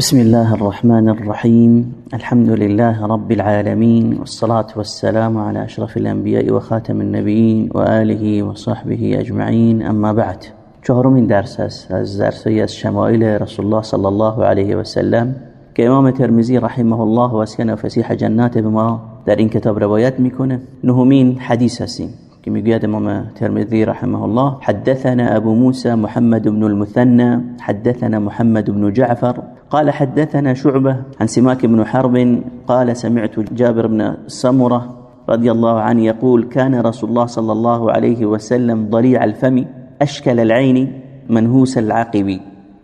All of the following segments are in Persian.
بسم الله الرحمن الرحيم. الحمد لله رب العالمين والصلاة والسلام على أشرف الأنبياء وخاتم النبيين وآله وصحبه أجمعين. أما بعد چهارمین درس است. از درسایی از شمائل رسول الله صلی الله علیه و سلم که امام ترمزی رحمه الله و اسکن فسیح جنات به ما در این کتاب روایت میکنه. نهمین حدیث هستیم که میگوید امام ترمذی رحمه الله حدثنا ابو موسى محمد بن المثنى حدثنا محمد بن جعفر قال حدثنا شعبة عن سماك بن حرب قال سمعت جابر بن سمرة رضي الله عنه يقول كان رسول الله صلى الله عليه وسلم ضليع الفم أشكل العين منهوس العقب.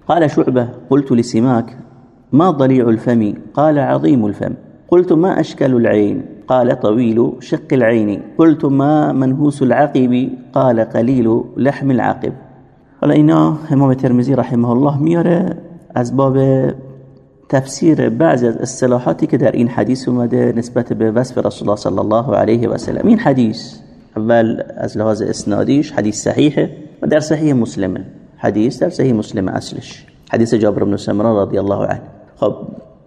قال شعبة قلت لسماك ما ضليع الفم؟ قال عظيم الفم. قلت ما أشكل العين؟ قال طويل شق العين. قلت ما منهوس العقب؟ قال قليل لحم العقب. قال اینا إمام ترمزی رحمه الله میاره از باب تفسیر بعضی از اصطلاحاتی که در این حدیث اومده نسبت به وصف رسول الله صلی الله علیه و سلم. این حدیث اول از لحاظ اسنادیش حدیث صحیحه و در صحیح مسلمه. حدیث در صحیح مسلم اصلش. حدیث جابر بن سمره رضی الله عنه. خب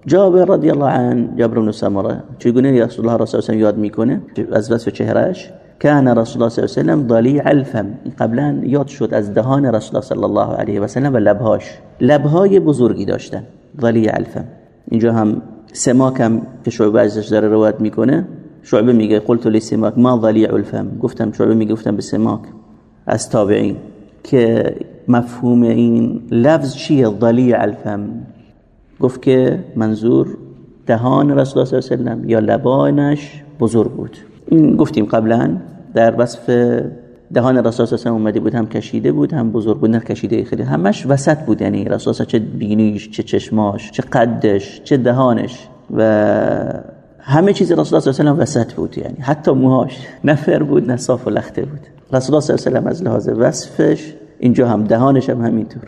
جابر رضی الله عنه جابر بن سمره چگونه رسول الله صلی الله یاد می‌کنه؟ از وصف چهرهش كان رسول الله صلی الله علیه و ضلیع الفم. قبلا یاد شد از دهان رسول الله صلی الله علیه و سلم و لبهاش. لبهای بزرگی داشتن. ضلیع الفم. اینجا هم سماک هم که شعبه ازش داره روایت می‌کنه. شعبه میگه قلت لسماک ما ضلیع الفم. گفتم شعبه میگه گفتم به سماک. از تابعین. که مفهوم این لفظ چیه؟ ضلیع الفم. گفت که منظور دهان رسول الله صلی الله علیه و یا لبانش بزرگ بود. این گفتیم قبلا در وصف دهان رسول الله اومده بود هم کشیده بود هم بزرگ بود نه کشیده خیلی همش وسط بود. یعنی رسول چه بینیش چه چشماش چه قدش چه دهانش و همه چیز رسول الله صلی الله وسط بود. یعنی حتی موهاش نفر بود نه صاف و لخته بود. رسول الله صلی الله از وصفش اینجا هم دهانش هم همینطور.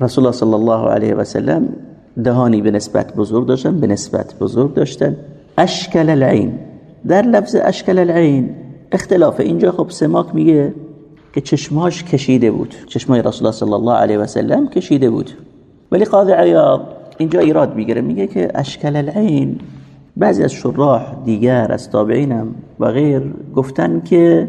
رسول الله صلی الله علیه و سلم دهانی به نسبت بزرگ داشتن به نسبت بزرگ داشتن. اشکل العین. در لفظ اشکل العین اختلاف. اینجا خب سماک میگه که چشماش کشیده بود. چشمای رسول الله صلی الله علیه و سلم کشیده بود. ولی قاضی عیاض اینجا ایراد می‌گیره. میگه که اشکل العین بعضی از شراح دیگر از تابعینم و غیر گفتن که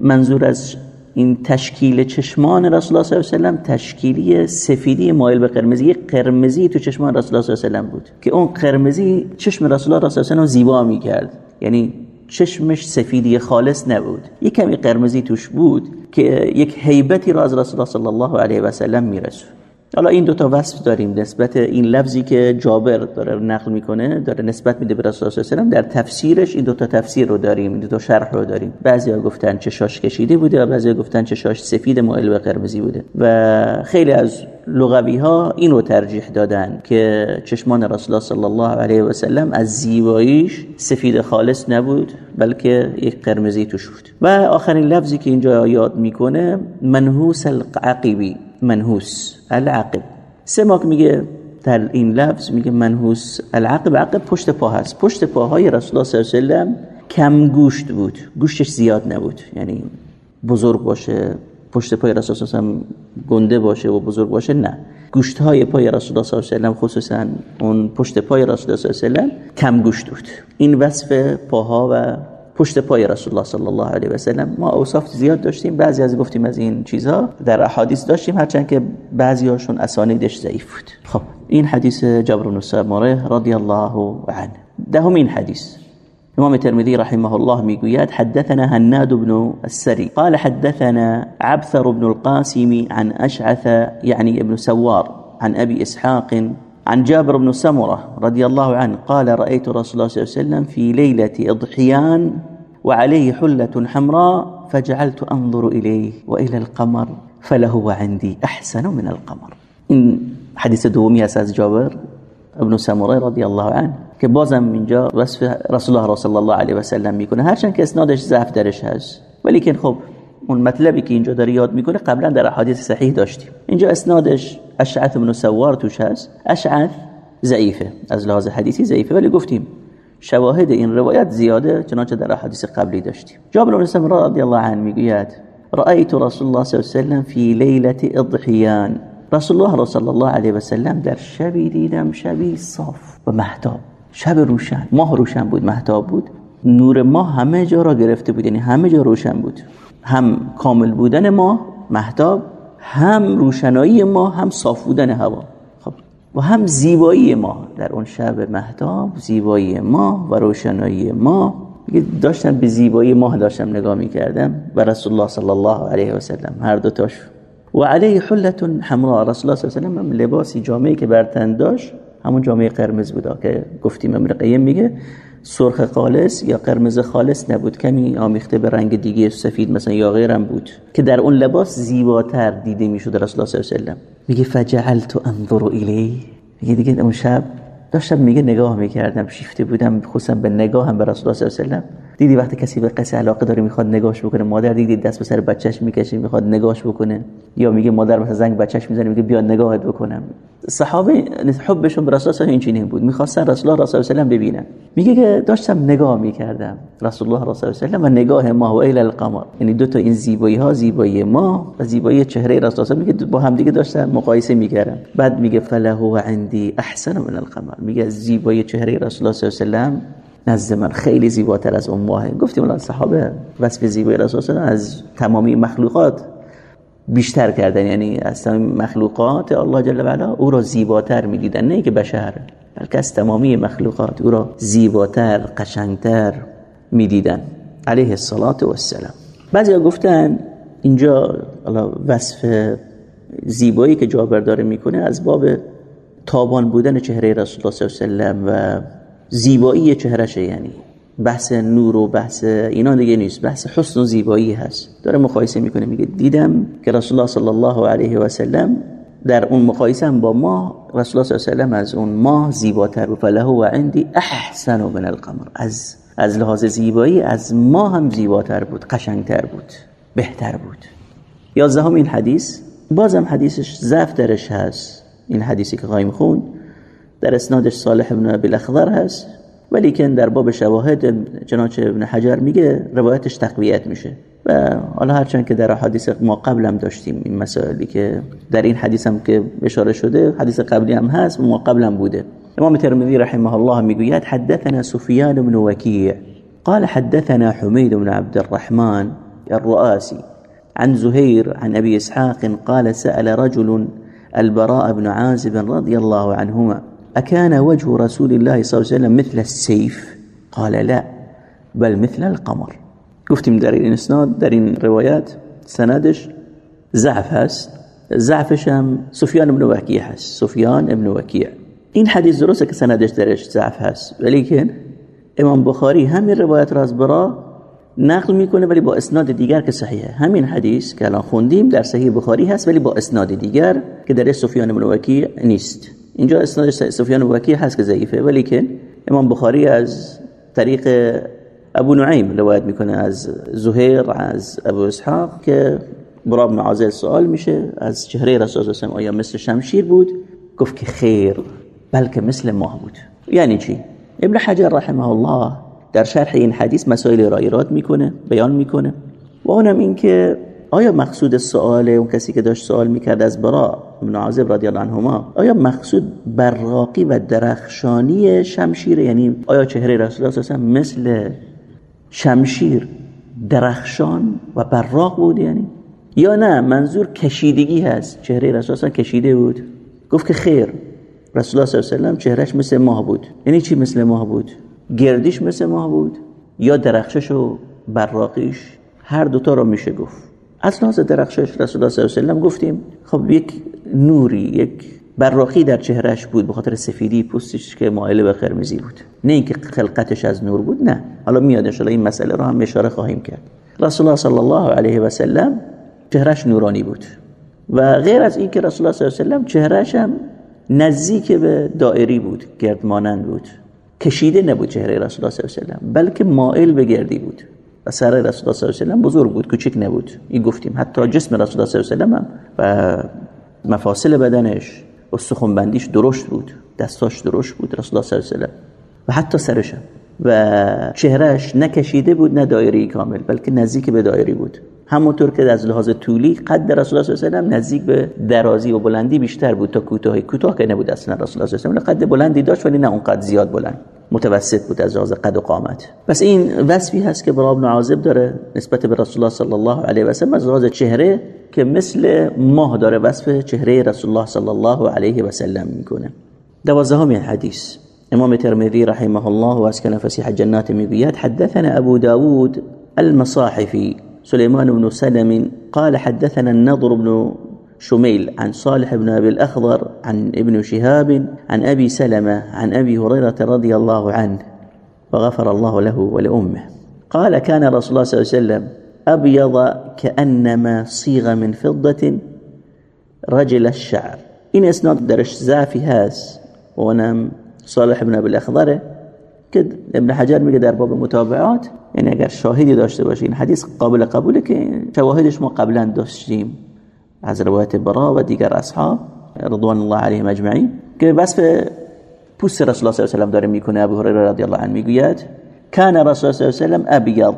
منظور از این تشکیل چشمان رسول الله صلی الله علیه و سلم تشکیلی سفیدی مایل به قرمزی. قرمزی تو چشمان رسول الله صلی الله علیه و سلم بود که اون قرمزی چشم رسول الله صلی الله علیه و سلم زیبا می‌کرد. یعنی چشمش سفیدی خالص نبود. یک کمی قرمزی توش بود که یک هیبتی را از رسول الله صلی الله علیه و سلم میرسون حالا این دو تا وصف داریم. نسبت این لفظی که جابر داره نقل می‌کنه داره نسبت میده به رسول الله در تفسیرش این دو تا تفسیر رو داریم این دو تا شرح رو داریم. بعضیا گفتن چشاش کشیده بوده و بعضیا گفتن چشاش سفید مائل به قرمزی بوده. و خیلی از لغوی ها این رو ترجیح دادن که چشمان رسول الله صلی الله علیه و سلم از زیباییش سفید خالص نبود بلکه یک قرمزی توش بود. و آخرین لفظی که اینجا یاد می‌کنه منحوس العقبی منحوس العقب. سماک میگه در این لفظ میگه منحوس العقب. عقب پشت پا هست. پشت پاهای رسول الله صلی الله علیه و کم گوشت بود. گوشتش زیاد نبود. یعنی بزرگ باشه پشت پای رسول الله گنده باشه و بزرگ باشه نه. گوشت های پای رسول الله صلی الله علیه و خصوصا اون پشت پای رسول الله صلی الله علیه و کم گوشت بود. این وصف پاها و پشت پای رسول الله صلی الله علیه و سلم ما اوصاف زیاد داشتیم. بعضی از گفتیم از این چیزها در احادیث داشتیم هرچند که بعضی هاشون اسانیدش ضعیف بود. خب این حدیث جبر بن سمره رضی الله عنه. دهمین حدیث. امام ترمذي رحمه الله می‌گوید حدثنا هناد بن السري قال حدثنا عبثر بن القاسم عن أشعث يعني ابن سوار عن أبي إسحاق عن جابر بن سمرة رضي الله عنه قال رأيت رسول الله صلى الله عليه وسلم في ليلة إضحيان وعليه حلة حمراء فجعلت أنظر إليه وإلى القمر فلهو عندي أحسن من القمر. إن حديث دومي أساس جابر ابن سمرة رضی الله عنه که بازم اینجا وصف رسول الله صلی الله علیه و سلم میکنه هرچند که إسنادش ضعف درش هست. ولی که خب اون مطلبی که اینجا داره یاد می‌کنه قبلا در احادیث صحیح داشتیم. اینجا اسنادش اشعث بن سوار توش هست. اشعث ضعیفه. از لحاظ حدیثی ضعیفه ولی گفتیم شواهد این روایت زیاده چنانچه در احادیث قبلی داشتیم. جابر بن سمره رضی الله عنه می‌گوید رأيت رسول الله صلی الله علیه و سلم فی لیلة اضحیان. رسول الله صلی الله علیه و سلم در شبی دیدم شبی صاف و محتاب شب روشن ماه روشن بود محتاب بود. نور ماه همه جا را گرفته بود یعنی همه جا روشن بود. هم کامل بودن ماه محتاب هم روشنایی ما هم صاف بودن هوا. خب و هم زیبایی ما در اون شب محتاب زیبایی ما و روشنایی ما. داشتم به زیبایی ماه داشتم نگاه می‌کردم و رسول الله صلی الله علیه و سلم هر دو تاش. و علیه حلت حمراء. رسول الله صلی الله علیه و لباسی جامعه که بر تن داشت همون جامعه قرمز بود که گفتیم امر قیم میگه سرخ خالص یا قرمز خالص نبود. کمی آمیخته به رنگ دیگه سفید مثلا یا غیرم بود که در اون لباس زیباتر دیده می‌شد رسول الله صلی الله علیه و میگه فجعلت انظر الیه. میگه دیگه اون شب داشتم میگه نگاه می‌کردم شیفته بودم خصوصا به نگاهم به رسول الله صلی الله علیه و دیدی وقتی کسی به قصه علاقه داره می‌خواد نگاش بکنه؟ مادر دیدی دست به سر بچهش می‌کشه می‌خواد نگاش بکنه؟ یا میگه مادر مثلا زنگ بچهش می‌زنه میگه بیا نگاهت بکنم؟ صحابه حبشون به رسول اینجوری بود. می‌خواستن رسول الله صلی الله علیه و ببینن. میگه که داشتم نگاه می‌کردم رسول الله صلی الله علیه و نگاه ما و الی القمر. یعنی دو تا این زیبایی ها زیبایی ما و زیبایی چهره رسول الله میگه با هم دیگه داشتم مقایسه می‌کردم بعد میگه فله عندي احسن من القمر. میگه زیبایی چهره رسول الله صلی الله علیه و نزد من. خیلی زیباتر از اون ماه گفتیم الان صحابه. وصف زیبایی رسول از تمامی مخلوقات بیشتر کردن. یعنی از تمامی مخلوقات الله جل و علا او را زیباتر می‌دیدن. نه که بشر بلکه از تمامی مخلوقات او را زیباتر قشنگتر می‌دیدن. علیه الصلاة و السلام بعضی گفتن اینجا وصف زیبایی که جابر داره می‌کنه از باب تابان بودن چهره رسول الله صلی الله علیه و زیبایی چهرشه یعنی. بحث نور و بحث اینا دیگه نیست. بحث حسن و زیبایی هست. داره مقایسه می‌کنه. میگه دیدم که رسول الله صلی الله علیه و سلم در اون مقایسه با ما رسول الله صلی الله علیه و از اون ماه زیباتر. بود فله و عندي احسن من القمر. از از لحاظ زیبایی از ما هم زیباتر بود قشنگتر بود بهتر بود. یازدهم این حدیث. بازم حدیثش ضعف درش هست. این حدیثی که قایم خون. در اسنادش صالح ابن ابی الاخضر هست. ولی که در باب شواهد جناچه ابن حجر میگه روایتش تقویت میشه. و حالا هرچند که در حدیث ما قبلم داشتیم این مسائلی که در این حدیث هم که اشاره شده حدیث قبلی هم هست ما قبلم بوده. امام ترمذی رحمه الله می‌گوید حدثنا سفیان بن وکیع. قال حدثنا حمید بن عبد الرحمن الرؤاسي عن زهير عن أبي إسحاق قال سأل رجل البراء بن عازب رضي الله عنهما. أكان وجه رسول الله صلى الله عليه وسلم مثل السيف؟ قال لا بل مثل القمر. گفتیم در این اسناد در این سندش ضعف هست. ضعفش هم سفیان ابن وکیع هست. سفیان ابن وکیع. این حدیث درسته که سندش درش ضعف هست ولی که امام بخاری همین روایت را از برا نقل می‌کنه ولی با اسناد دیگر که صحیحه. همین حدیث که الان خوندیم در صحیح بخاری هست ولی با اسناد دیگر که در سفیان بن وکیع نیست. اینجا اسناد سفیان بن وکیع هست که ضعیفه ولی که امام بخاری از طریق ابو نعیم روایت می‌کنه از زهیر از ابو اسحاق که برا بن عازل سوال میشه از چهره رسول الله آیا مثل شمشیر بود؟ گفت که خیر بلکه مثل ماه بود. یعنی چی؟ ابن حجر رحمه الله در شرح این حدیث مسائل را ایراد می‌کنه بیان می‌کنه. و اونم این که آیا مقصود سوال اون کسی که داشت سوال می‌کرد از برا ابن عازب رضی الله عنهما آیا مقصود براقی و درخشانی شمشیر؟ یعنی آیا چهره رسول الله صلی مثل شمشیر درخشان و براق بود یعنی؟ یا نه منظور کشیدگی هست. چهره رسول الله کشیده بود. گفت که خیر رسول الله صلی الله علیه و چهرهش مثل ماه بود. یعنی چی مثل ماه بود؟ گردیش مثل ماه بود یا درخشش و براقیش؟ هر دوتا رو میشه گفت. از لحاظ درخشش رسول الله صلی الله علیه و گفتیم خب یک نوری یک براقی در چهرهش بود به خاطر سفیدی پوستش که مایل به قرمزی بود. نه اینکه خلقتش از نور بود نه. حالا میاد ان این مسئله رو هم اشاره خواهیم کرد. رسول الله صلی الله علیه و سلم چهرهش نورانی بود. و غیر از اینکه رسول الله صلی الله علیه و سلم چهرهش هم نزدیک به دائری بود گردمانند بود. کشیده نبود چهره رسول الله صلی الله علیه و سلم بلکه مائل به گردی بود. سر رسول الله صلی الله علیه و بزرگ بود کوچک نبود. این گفتیم حتی جسم رسول الله صلی الله علیه و سلم و مفاصل بدنش و بندیش درشت بود دستاش درشت بود رسول الله صلی الله علیه و حتی سرش و چهرهش نکشیده بود نه دایری کامل بلکه نزدیک به دایری بود. همونطور که از لحاظ طولی قد رسول الله صلی الله نزدیک به درازی و بلندی بیشتر بود تا کوتاهی. کوتاه که نبود اصلا رسول الله صلی الله علیه قد بلندی داشت ولی نه اونقدر زیاد بلند. متوسط بود از لحاظ قد و قامت. پس این وصفی هست که برا ابن عازب داره نسبت به رسول الله صلی الله علیه و سلم. از لحاظ چهره که مثل ماه داره وصف چهره رسول الله صلی الله علیه و سلم می‌کنه. دوازدهم حدیث. امام ترمذی رحمه الله و از فسیح جنات می‌گوید حدثنا ابو داود المصاحفي سليمان بن سلم قال حدثنا النضر بن شميل عن صالح بن أبي الأخضر عن ابن شهاب عن أبي سلمة عن أبي هريرة رضي الله عنه وغفر الله له ولأمه. قال كان رسول الله صلى الله عليه وسلم أبيض كأنما صيغ من فضة رجل الشعر. إن إسناد درش زافي هاس ونم صالح بن أبي الأخضر كد ابن حجر میگه در باب متابعات یعنی اگر شاهدی داشته باشه این حدیث قابل قبوله که شواهدش ما قبلا داشتیم. از روایت برا و دیگر اصحاب رضوان الله علیهم اجمعین که وصف پوست رسول الله صلی الله علیه و داره می‌کنه ابو هریره رضی الله عنه می‌گوید کان رسول الله صلی الله علیه و ابیض.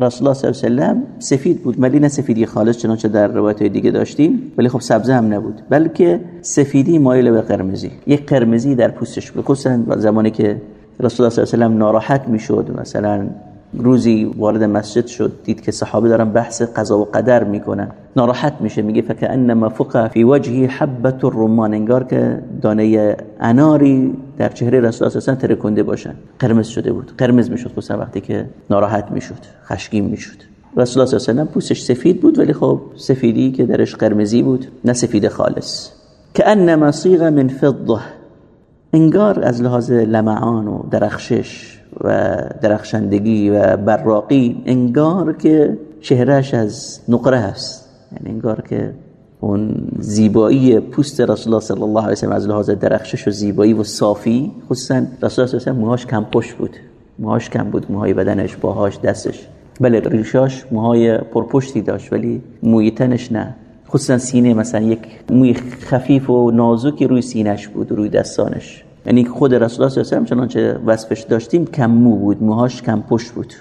رسول الله صلی الله علیه و سفید بود ولی نه سفیدی خالص چنانچه در روایت دیگه داشتیم ولی خب سبزه هم نبود بلکه سفیدی مایل به قرمزی یک قرمزی در پوستش بود خصوصا زمانی که رسول الله صلی الله علیه و ناراحت می‌شد. مثلا روزی وارد مسجد شد دید که صحابه دارن بحث قضا و قدر می‌کنن. ناراحت میشه میگه فکأنما فقه فی وجهی حبت الرمان. انگار که دانه اناری در چهره رسول الله ترکنده باشن. قرمز شده بود. قرمز می‌شد خصوصا وقتی که ناراحت می‌شد خشمگین می‌شد. رسول الله صلی الله علیه پوستش سفید بود ولی خب سفیدی که درش قرمزی بود نه سفید خالص. کأنما صیغ من فضه. انگار از لحاظ لمعان و درخشش و درخشندگی و براقی انگار که چهرهش از نقره هست یعنی انگار که اون زیبایی پوست رسول الله صلی الله علیه و از لحاظ درخشش و زیبایی و صافی خصوصا رسول الله صلی الله موهاش کم پشت بود. موهاش کم بود موهای بدنش باهاش دستش. بله ریشاش موهای پرپشتی داشت ولی موی تنش نه. خصوصا سینه مثلا یک موی خفیف و نازکی روی سینهش بود روی دستانش. یعنی خود رسول الله صلی الله علیه و چنانچه وصفش داشتیم کم مو بود موهاش کم پشت بود.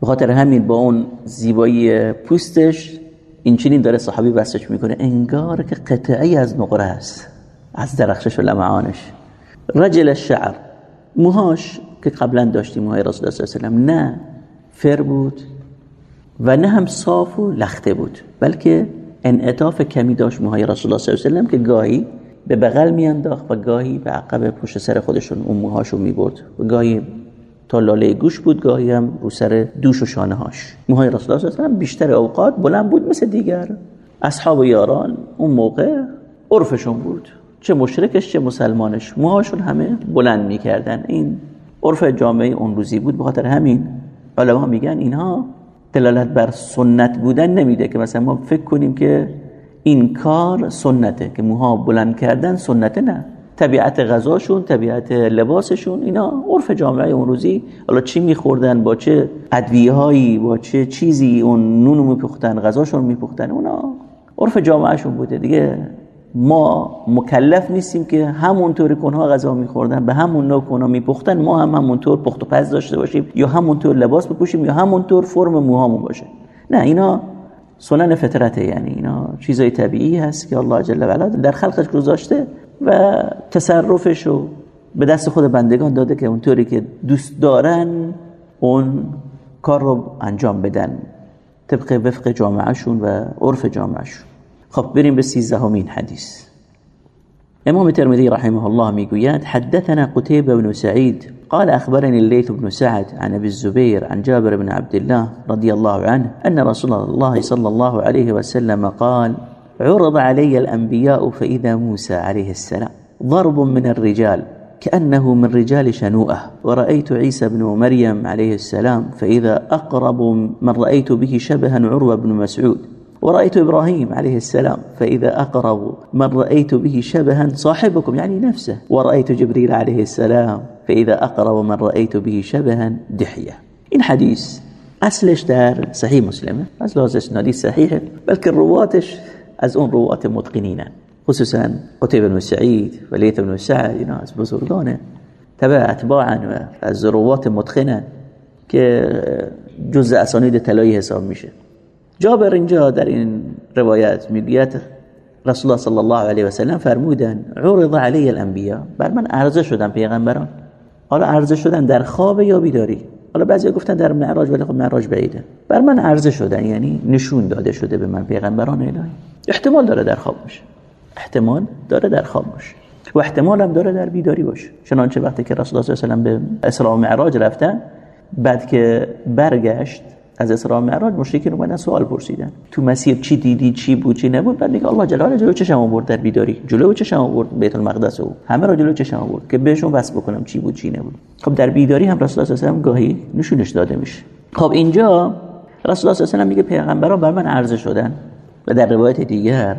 به خاطر همین با اون زیبایی پوستش این چنین داره صحابی وصفش می‌کنه انگار که قطعی از نقره است از درخشش و لمعانش. رجل الشعر. موهاش که قبلا داشتیم موهای رسول الله صلی الله علیه و نه فر بود و نه هم صاف و لخته بود بلکه انعطاف کمی داشت موهای رسول الله صلی الله علیه و که گاهی به بغل میانداخت و گاهی به عقب پشت سر خودشون اون موهاشو می‌برد. و گاهی تا لاله گوش بود گاهی هم رو سر دوش و شانه هاش موهای رسول الله صلی بیشتر اوقات بلند بود مثل دیگر. اصحاب و یاران اون موقع عرفشون بود. چه مشرکش چه مسلمانش. موهاشون همه بلند می‌کردن. این عرف جامعه اون روزی بود. به خاطر همین علما میگن اینها دلالت بر سنت بودن نمیده که مثلا ما فکر کنیم که این کار سنته که موها بلند کردن سنته نه. طبیعت غذاشون طبیعت لباسشون اینا عرف جامعه اون روزی حالا چی میخوردن با چه ادویه هایی با چه چیزی اون نونو میپختن غذاشون میپختن اونا عرف جامعهشون بوده دیگه. ما مکلف نیستیم که همونطور کنها غذا میخوردن به همون نوع کنها میپختن ما هم همونطور پخت و پز داشته باشیم یا همونطور لباس بپوشیم یا همونطور فرم موهامون باشه. نه اینا سنن فطرته یعنی اینا چیزای طبیعی هست که الله جل و در خلقش گذاشته و تصرفش رو به دست خود بندگان داده که اونطوری که دوست دارن اون کار رو انجام بدن طبق وفق جامعهشون و عرف جامعهشون. خب بریم به سیزدهمین حدیث. امام ترمذي رحمه الله میگوید حدثنا قتيبة بن سعيد قال أخبرني الليث بن سعد عن أبي الزبير عن جابر بن عبد الله رضي الله عنه أن رسول الله صلى الله عليه وسلم قال عرض علي الأنبياء فإذا موسى عليه السلام. ضرب من الرجال كأنه من رجال شنوءة ورأيت عيسى بن مريم عليه السلام فإذا أقرب من رأيت به شبها عروة بن مسعود. ورأيت إبراهيم عليه السلام فإذا أقرب من رأيت به شبها صاحبكم يعني نفسه. ورأيت جبريل عليه السلام فإذا أقرب من رأيت به شبها دحية. این حدیث اصلش در صحیح مسلمه از لحاظ اسنادی صحیحه بلکه رواتش أز أون روات متقنینن خصوصا قتيبة بن سعید و لیث بن سعد اینا أز بزرگانه تبع اتباعا و أز روات متقنن که جز اسانید طلایی حساب میشه جابر اینجا در این روایت می‌گوید رسول الله صلی الله علیه و سلم فرمودن عرض علی الانبیا بر من عرضه شدن پیغمبران حالا عرضه شدن در خواب یا بیداری حالا بعضی گفتن در معراج ولی خب معراج بعیده بر من عرضه شدن یعنی نشون داده شده به من پیغمبران الهی. احتمال داره در خواب باشه. احتمال داره در خواب باشه. و احتمال هم داره در بیداری باشه. چنانچه وقتی که رسول الله صلی الله علیه و به اسراء و معراج رفتن بعد که برگشت از اسراء معراج مشرکین اومدن سوال پرسیدن. تو مسیر چی دیدی چی بود چی نبود؟ بعد میگه الله جلاله جلو چشم آورد در بیداری. جلو چشم آورد بیت المقدس او. همه را جلو چشم آورد که بهشون وصف بکنم چی بود چی نبود. خب در بیداری هم رسول الله صلی الله گاهی نشونش داده میشه. خب اینجا رسول الله صلی الله میگه پیغمبران بر من عرضه شدن و در روایت دیگر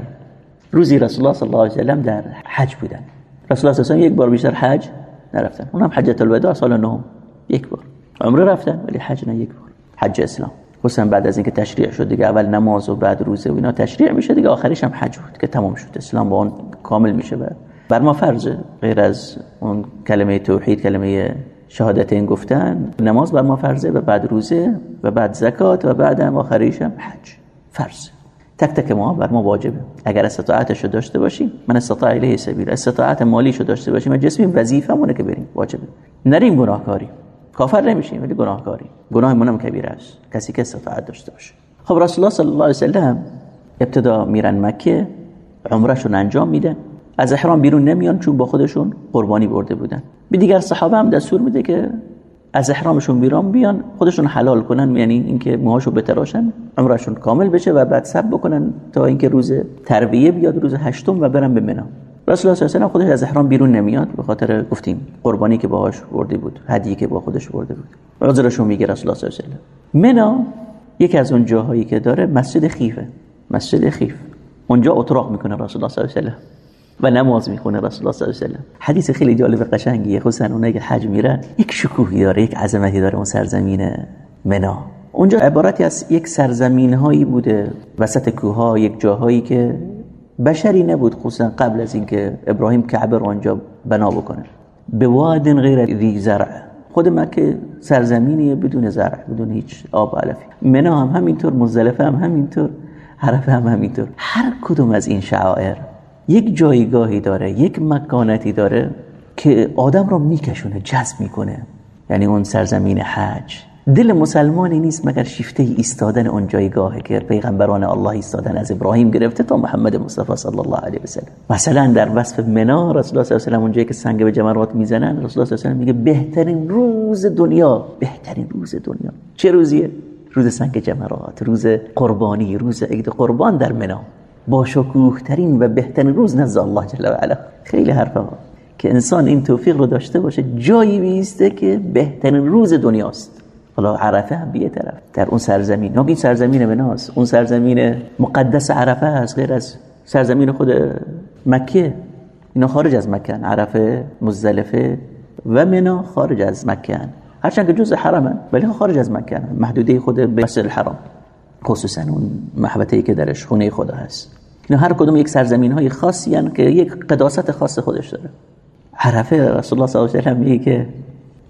روزی رسول الله صلی الله علیه و در حج بودن. رسول الله صلی یک بار بیشتر حج نرفتن. اونم حجت الوداع سال نهم. یک بار. عمره رفتن ولی حج نه یک بار. حج اسلام. حسن بعد از اینکه تشریع شد دیگه اول نماز و بعد روزه و اینا تشریع میشه دیگه آخریش هم حج بود که تمام شد. اسلام با اون کامل میشه بر بر ما فرضه. غیر از اون کلمه توحید کلمه شهادتین گفتن نماز بر ما فرضه و بعد روزه و بعد زکات و بعد هم آخریش هم حج. فرض تک تک ما بر ما واجبه. اگر استطاعتش رو داشته باشیم من استطاع الیه سبیل. استطاعت مالیش رو داشته باشیم و جسمی وظیفمونه که بریم. واجبه. نریم گناهکاری کافر نمیشیم ولی گناهکاری گناه منم کبیره است. کسی که استطاعت داشته باشه. خب رسول الله صلی الله علیه وسلم ابتدا میرن مکه عمرشون انجام میدن. از احرام بیرون نمیان چون با خودشون قربانی برده بودن. به دیگر صحابه هم دستور میده که از احرامشون بیرون بیان خودشون حلال کنن یعنی اینکه موهاشو بتراشن عمرشون کامل بشه و بعد سب بکنن تا اینکه روز تربیه بیاد روز هشتم و برن به منا رسول الله صلی الله خودش از احرام بیرون نمیاد به خاطر گفتیم قربانی که باهاش برده بود هدیه که با خودش برده بود. عذرشو میگه رسول الله صلی الله علیه و منا یکی از اون جاهایی که داره مسجد خیفه مسجد خیف. اونجا اتراق می‌کنه رسول الله صلی الله علیه و نماز می‌خونه رسول الله صلی الله علیه و حدیث خیلی جالب و قشنگیه. خصوصا اونایی که حج میرن یک شکوهی داره یک عظمتی داره اون سرزمین منا. اونجا عبارتی از یک سرزمین هایی بوده وسط کوه یک جاهایی که بشری نبود خصوصا قبل از اینکه ابراهیم کعبه رو آنجا بنا بکنه. به واد غیر ذی زرع. خود مکه سرزمینی بدون زرع بدون هیچ آب علفی. منا هم همینطور مزدلفه هم همینطور عرفه هم همینطور. هر کدوم از این شعائر یک جایگاهی داره یک مکانتی داره که آدم را میکشونه جذب می‌کنه. یعنی اون سرزمین حج. دل مسلمانی نیست مگر شیفته ایستادن اون جایگاهه که پیغمبران الله ایستادن از ابراهیم گرفته تا محمد مصطفی صلی الله علیه و سلم. مثلا در وصف منا رسول الله صلی الله علیه و اونجایی که سنگ به جمرات می‌زنن رسول الله صلی الله علیه و میگه بهترین روز دنیا بهترین روز دنیا. چه روزیه؟ روز سنگ جمرات روز قربانی روز عید قربان در منا. با شکوه ترین و بهترین روز نزد الله جل و علا. خیلی حرفه ها. که انسان این توفیق رو داشته باشه جایی بیسته که بهترین روز دنیاست. حالا عرفه هم بیه طرف در اون سرزمین. این سرزمین مناس اون سرزمین مقدس عرفه هست غیر از سرزمین خود مکه. اینا خارج از مکه عرفه مزدلفه و منا خارج از مکه هرچند که جزء حرمن ولی خارج از مکه محدوده خود به مسجد الحرام. خصوصا اون محبته که درش خونه خدا هست. اینا هر کدوم یک سرزمین های خاصی هن که یک قداست خاص خودش داره. عرفه رسول الله صلی الله علیه و میگه که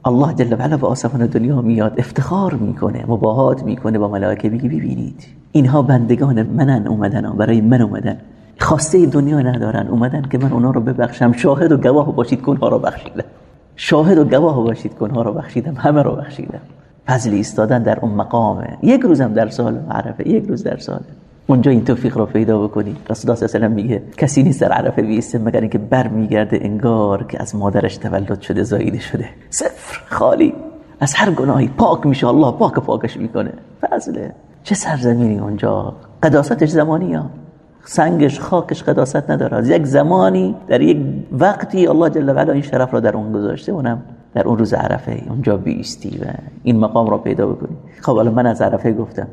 الله جل و علا به آسمان دنیا میاد افتخار می‌کنه مباهات می‌کنه با ملائکه میگه ببینید. اینها بندگان منن اومدن برای من اومدن. خواسته دنیا ندارن اومدن که من اونا رو ببخشم. شاهد و گواه باشید که اونها رو بخشیدم. شاهد و گواه باشید که اونها رو بخشیدم همه رو بخشیدم. فضل ایستادن در اون مقامه یک روزم در سال عرفه یک روز در سال. اونجا این توفیق رو پیدا بکنی. رسول الله صلی میگه کسی نیست در عرفه بیسته مگر اینکه بر میگرده انگار که از مادرش تولد شده زاییده شده. صفر خالی. از هر گناهی پاک میشه. الله پاک پاکش می‌کنه. فضله. چه سرزمینی اونجا؟ قداستش زمانی ها. سنگش خاکش قداست نداره. از یک زمانی در یک وقتی الله جل و علا این شرف را در اون گذاشته اونم در اون روز عرفه. اونجا بیستی و این مقام را پیدا بکنی. خب حالا من از عرفه گفتم.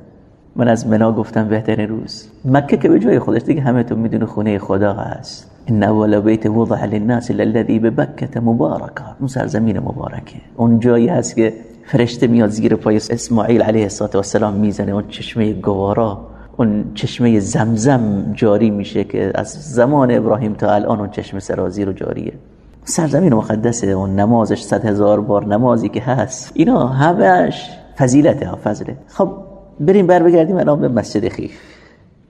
من از منا گفتم بهترین روز. مکه که به جای خودش دیگه همه تو می‌دونه خونه خدا هست. ان اول بیت وضع للناس الذي ببکه مبارکه اون سرزمین مبارکه. اون جایی هست که فرشته میاد زیر پای اسماعیل علیه السلام می‌زنه. اون چشمه گوارا اون چشمه زمزم جاری میشه که از زمان ابراهیم تا الان اون چشمه سرازی رو جاریه. سرزمین مقدسه. اون نمازش صد هزار بار نمازی که هست. اینا همش فضیلته فضله. خب بریم بر بگردیم الان به مسجد خیف.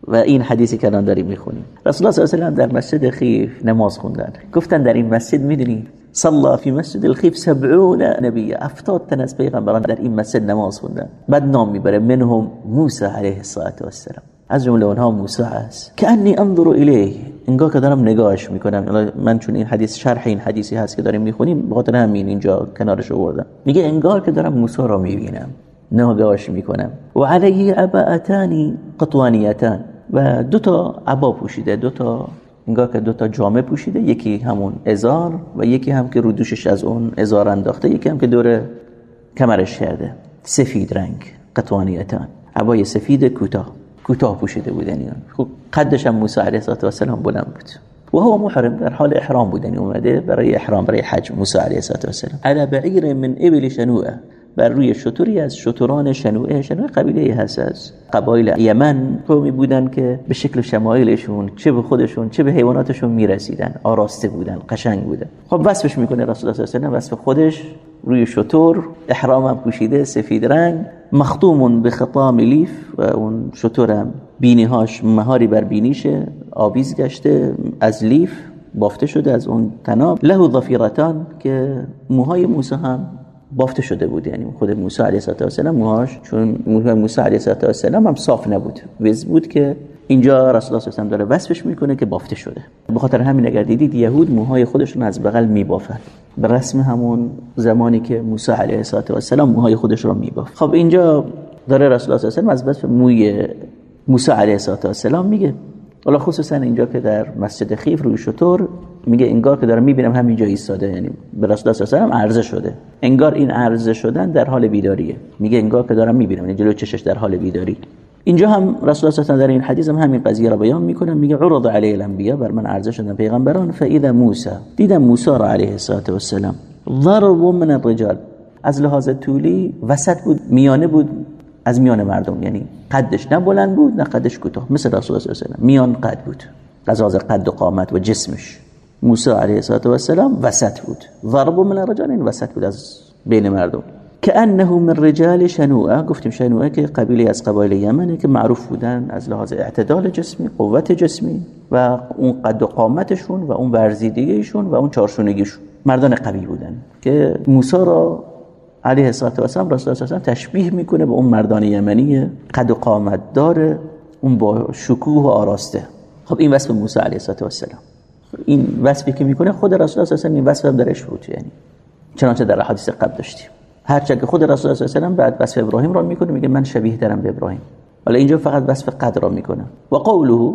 و این حدیثی که الان داریم می‌خونیم. رسول الله صلی الله علیه و در مسجد خیف نماز خوندن. گفتن در این مسجد می‌دونی؟ صلى فی مسجد الخیف سبعون نبی افتاد تن از پیغمبران در این مسجد نماز خوندن. بعد نام می‌بره منهم موسی علیه السلام از جمله اونها موسی است انی انظر الیه. انگار که دارم نگاهش می‌کنم. من چون این حدیث شرح این حدیثی هست که داریم می‌خونیم به خاطر همین اینجا کنارش آوردم. میگه انگار که دارم موسی را می‌بینم. نگاهش می‌کنم. و علیه عباءتانی قطوانیتان. و دو تا عبا پوشیده دو تا انگار که دو تا جامه پوشیده یکی همون ازار و یکی هم که رو دوشش از اون ازار انداخته یکی هم که دور کمرش کرده. سفید رنگ قطوانیتان. عبای سفید کوتاه. کوتاه پوشیده بودن یعنی خب قدش هم موسی علیه السلام بلند بود. و هو محرم در حال احرام بودن اومده برای احرام برای حج موسی علیه السلام على بعیر من ابل شنوعه. بر روی شطوری از شطوران شنوعه. شنوعه قبیله هست از قبایل یمن قومی بودن که به شکل شمایلشون چه به خودشون چه به حیواناتشون می‌رسیدن. آراسته بودن قشنگ بودن. خب وصفش می‌کنه رسول الله صلی الله وصف خودش روی شطور احرامم پوشیده سفید رنگ. مخطوم به خطام لیف و اون شطورم بینیهاش مهاری بر بینیشه آویز گشته از لیف بافته شده از اون تناب. له ضفیرتان که موهای موسی هم بافته شده بود. یعنی خود موسی علیه السلام موهاش چون موسی علیه السلام هم صاف نبود. وز بود که اینجا رسول الله صلی داره وصفش می‌کنه که بافته شده. به خاطر همین اگر دیدید یهود موهای خودشون از بغل میبافن به رسم همون زمانی که موسی علیه السلام موهای خودش رو میبافت. خب اینجا داره رسول الله صلی از وصف موی موسی علیه السلام میگه. حالا خصوصا اینجا که در مسجد خیف روی شطور میگه انگار که دارم می‌بینم همینجا ایستاده یعنی به رسول الله الله عرضه شده. انگار این عرضه شدن در حال بیداریه. میگه انگار که دارم می‌بینم یعنی جلو چشش در حال بیداری. اینجا هم رسول الله در این حدیث هم همین قضیه را بیان می‌کنه. میگه عرض علی الانبیا بر من عرضه شدن پیغمبران فاذا موسی. دیدم موسی را علیه السلام ضرب من الرجال. از لحاظ طولی وسط بود میانه بود از میان مردم. یعنی قدش نه بلند بود نه قدش کوتاه. مثل رسول الله میان قد بود. از قد و قامت و جسمش. موسی علیه السلام وسط بود. ضرب من الرجال این وسط بود از بین مردم. که انه من رجال شنوعه. گفتیم شنوعه که قبیله از قبایل یمنه که معروف بودن از لحاظ اعتدال جسمی قوت جسمی و اون قد و قامتشون و اون ورزیدگیشون و اون چارشونگیشون. مردان قوی بودن که موسی را علیه السلام رسول الله تشبیه می‌کنه به اون مردان یمنی قد و قامت داره اون با شکوه و آراسته. خب این وصف موسی علیه السلام این وصفی که می‌کنه خود رسول الله صلی این وصف هم درش بود یعنی. چنانچه در حدیث قبل داشتیم. هرچند که خود رسول الله صلی بعد وصف ابراهیم را می‌کنه میگه من شبیه ترم به ابراهیم. ولی اینجا فقط وصف قد را می‌کنه. و قوله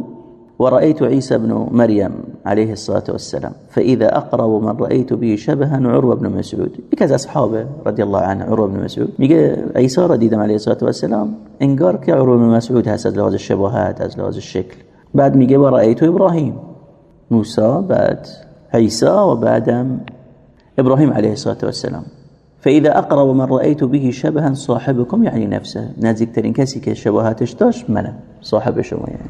ورأيت عيسى بن مريم عليه الصلاة والسلام فإذا أقرب من رأيت به شبها عروة بن مسعود. يكذا أصحابه رضي الله عنه عروة بن مسعود میگه عيسى را دیدم عليه الصلاة والسلام انگار که عروة بن مسعود هست از لحاظ الشبهات از لحاظ الشكل بعد میگه ورأيت إبراهيم موسى بعد عيسى وبعدم إبراهيم عليه الصلاة والسلام. فإذا أقرب من رأيت به شبها صاحبكم يعني نفسه. نزدیکترین کسی که شباهتش داشت منم صاحب شما یعنی.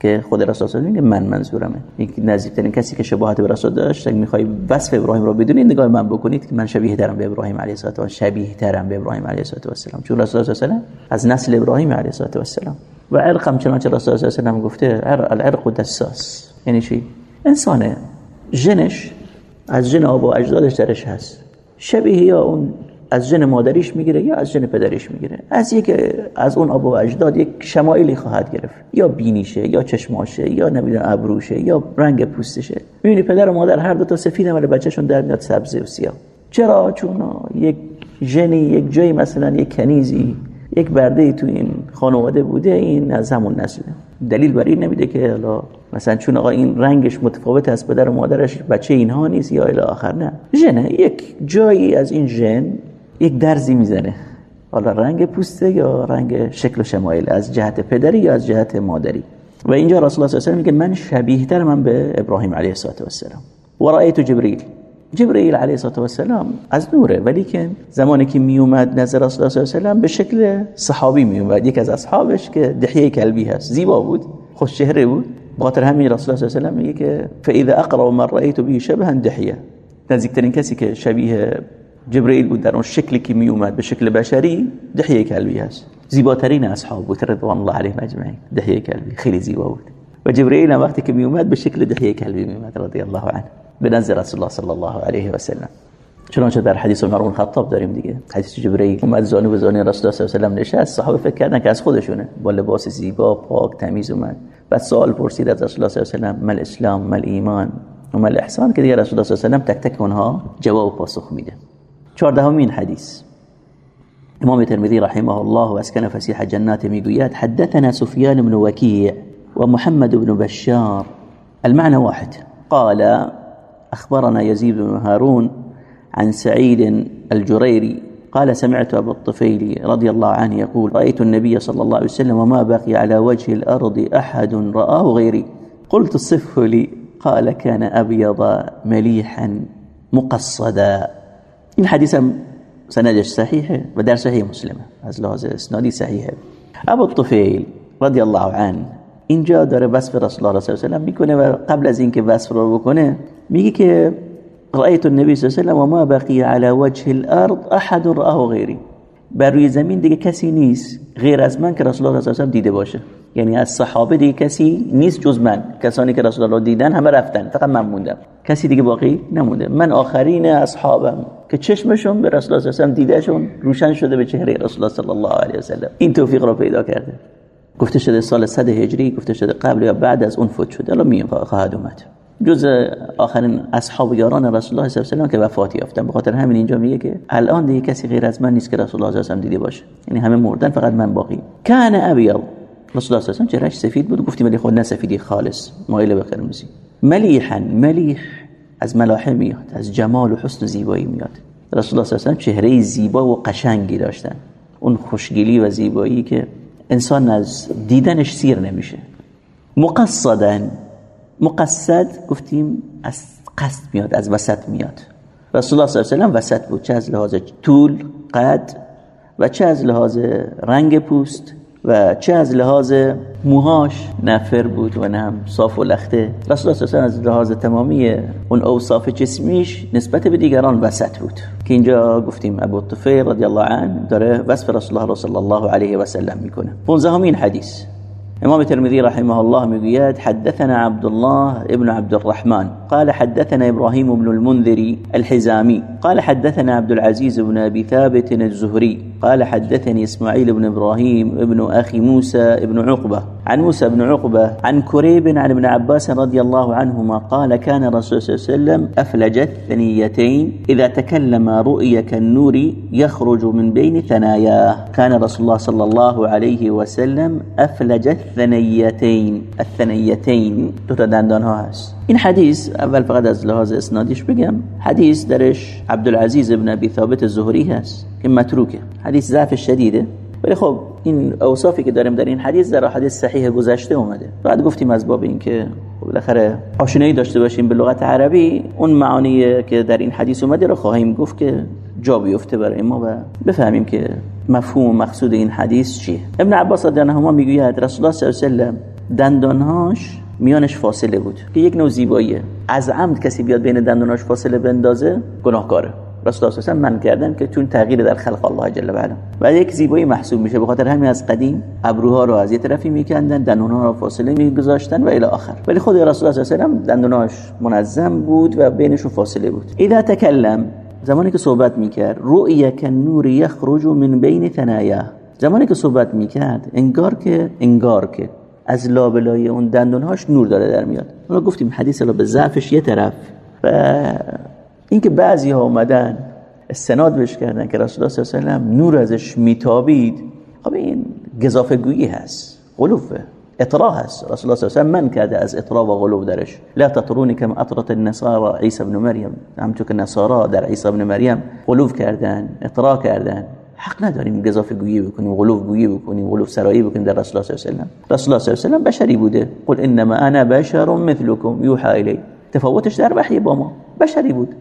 که خود رسول میگه من منظورمه. یک نزدیکترین کسی که شباهت به رسول داشت می‌خوای وصف ابراهیم رو بدونید نگاه من بکنید که من شبیه ترم به ابراهیم علیه السلام شبیه ترم به ابراهیم علیه السلام چون رسول الله از نسل ابراهیم علیه السلام و عرقم چنانچه رسول الله گفته العرق دساس. یعنی چی؟ انسانه. جنش از جن آب و اجدادش درش هست. شبیه یا اون از جن مادریش می‌گیره یا از جن پدریش می‌گیره. از یک از اون آب و اجداد یک شمایلی خواهد گرفت. یا بینیشه یا چشماشه یا نمی‌دونم ابروشه یا رنگ پوستشه. می‌بینی پدر و مادر هر دو تا سفید ولی بچهشون در میاد سبز و سیاه. چرا؟ چون یک ژنی یک جایی مثلا یک کنیزی یک برده تو این خانواده بوده این از همون نسله. دلیل بر این نمیده که مثلا چون آقا این رنگش متفاوت از پدر و مادرش بچه اینها نیست یا الی آخر نه. ژنه یک جایی از این ژن یک درزی می‌زنه. حالا رنگ پوسته یا رنگ شکل و شمایل از جهت پدری یا از جهت مادری. و اینجا رسول الله صلی الله علیه و میگه من شبیه من به ابراهیم علیه السلام و رأیت جبریل. جبرئیل علیه السلام از نوره ولی که زمانی که می اومد نظر رسول الله صلی الله علیه و به شکل صحابی می اومد یک از اصحابش که دحیه کلبی هست زیبا بود خوش چهره بود. بخاطر همین رسول الله صلی الله علیه و میگه که فإذا اقرب من رأیت به شبها دحیه نزدیکترین کسی که شبیه جبرئیل بود در اون شکلی که می اومد به شکل بشری دحیه کلبی زیباترین اصحاب بود رضوان الله علیهم اجمعین دحیه کلبی خیلی زیبا بود. و جبرئیل وقتی که می اومد به شکل دحیه کلبی می اومد رضی الله عنه. به رسول الله صلی الله علیه و سلم چنانچه در حدیث عمر بن خطاب داریم دیگه. حدیث جبرئیل اومد زانو به زانو رسول الله صلی الله علیه و سلم نشست. صحابه فکر کردن که از خودشونه. با لباس زیبا پاک تمیز اومد. بعد سوال پرسید از رسول الله صلی الله علیه و سلم مل اسلام مل ایمان و مل احسان؟ که دیگه رسول الله صلی الله علیه و سلم تک تک اونها جواب و پاسخ میده. چهاردهمین حدیث. امام ترمذي رحمه الله واسكن فسيح جنات ميقويات حدثنا سفيان بن وكيع ومحمد بن بشار. المعنى واحد. قال أخبرنا يزيد بن هارون عن سعيد الجريري قال سمعت أبو الطفيل رضي الله عنه يقول رأيت النبي صلى الله عليه وسلم وما بقي على وجه الأرض أحد رآه غيري. قلت صفه لي قال كان أبيض مليحا مقصدا هم سندش صحیحه و در صحیح مسلمه از لحاظ أبو الطفیل رضی الله عنه اینجا داره وصف رسول الله صلی الله علیه و میکنه و قبل از اینکه وصف رو بکنه میگه که رأیت النبی صلی الله علیه و ما بقی على وجه الارض احد رآه غیری بر روی زمین دیگه کسی نیست. غیر از من که رسول الله صلی الله دیده باشه. یعنی از صحابه دیگه کسی نیست جز من. کسانی که رسول الله دیدن همه رفتن. فقط من موندم. کسی دیگه باقی نمونده. من آخرین اصحابم که چشمشون به رسول الله صلی الله دیدهشون روشن شده به چهره رسول الله صلی الله علیه و سلم این توفیق رو پیدا کرده. گفته شده سال 100 هجری گفته شده قبل یا بعد از اون فوت شده. الان میام خواهد اومد. جز آخرین اصحاب یاران رسول الله صلی الله علیه و که وفات یافتن. به خاطر همین اینجا میگه که الان دیگه کسی غیر از من نیست که رسول الله صلی الله دیده باشه. یعنی همه مردن فقط من باقی. کان ابیض رسول الله صلی الله سفید بود. گفتیم ولی خود نه سفیدی خالص. مایل به قرمزی ملیحا ملیح از ملاحه میاد از جمال و حسن و زیبایی میاد. رسول الله صلی الله علیه و چهره زیبا و قشنگی داشتن. اون خوشگلی و زیبایی که انسان از دیدنش سیر نمیشه. مقصدن مقصد گفتیم از قصد میاد از وسط میاد. رسول الله صلی الله علیه و وسط بود چه از لحاظ طول قد و چه از لحاظ رنگ پوست و چه از لحاظ موهاش نفر بود و نه صاف و لخته. رسول الله صلی از لحاظ تمامی اون اوصاف جسمیش نسبت به دیگران وسط بود. که اینجا گفتیم ابو طفیل رضی الله عنه داره وصف رسول الله صلی الله علیه و سلم می‌کنه. 15 همین حدیث. إمام الترمذي رحمه الله مقياد حدثنا عبد الله ابن عبد الرحمن قال حدثنا إبراهيم بن المنذر الحزامي قال حدثنا عبد العزيز بن أبي ثابت الزهري قال حدثني إسماعيل بن إبراهيم ابن أخي موسى بن عقبة عن موسى بن عقبة عن كريب عن ابن عباس رضي الله عنهما قال كان الرسول صلى الله عليه وسلم أفلج الثنيتين إذا تكلم رؤيا كالنور يخرج من بين ثناياه. كان رسول الله صلى الله عليه وسلم أفلج الثنيتين الثنيتين. دو تا دندان ها این حدیث اول فقط از لحاظ اسنادیش بگم. حدیث درش عبدالعزیز ابن ابی ثابت الزهری هست که متروکه. حدیث ضعف شدیده. ولی خب این اوصافی که داریم در این حدیث در حدیث صحیح گذشته اومده. بعد گفتیم از باب این که بالاخره آشنایی داشته باشیم به لغت عربی اون معانی که در این حدیث اومده رو خواهیم گفت که جا بیفته برای ما و بفهمیم که مفهوم و مقصود این حدیث چیه. ابن عباس رضی الله می‌گوید رسول الله صلی الله علیه و سلم دندانهاش میانش فاصله بود. که یک نوع زیباییه از عمد کسی بیاد بین دنداناش فاصله بندازه گناهکاره. رسول الله من کردن که چون تغییر در خلق الله جل و علا و یک زیبایی محسوب میشه به خاطر همین از قدیم ابروها رو از یه طرفی میکندن دندونها رو فاصله میگذاشتن و الی آخر. ولی خود رسول الله صلی الله دندوناش منظم بود و بینشون فاصله بود. اذا تکلم زمانی که صحبت می‌کرد رؤیا نور یخرج من بین ثنایا زمانی که صحبت می‌کرد انگار که انگار که از لابلای اون دندونهاش نور داره در میاد. حالا گفتیم حدیث به ضعفش یه طرف و اینکه بعضی ها اومدن استناد بهش کردن که رسول الله صلی الله علیه و نور ازش میتابید. خب این گزافه گویی هست غلوفه اطراح هست. رسول الله صلی الله علیه و من کرده از اطراح و غلوف درش. لا تطرونی کم اطرت النصارى عیسی ابن مریم. همونطور که نصارا در عیسی ابن مریم غلوف کردن اطراح کردن. حق نداریم گزافه گویی بکنیم غلوف گویی بکنیم غلوف سرایی بکنیم در رسول الله صلی الله علیه و رسول الله صلی الله علیه و بشری بوده. قل انما انا بشر مثلكم یوحى الی تفاوتش در وحی با ما بشری بود.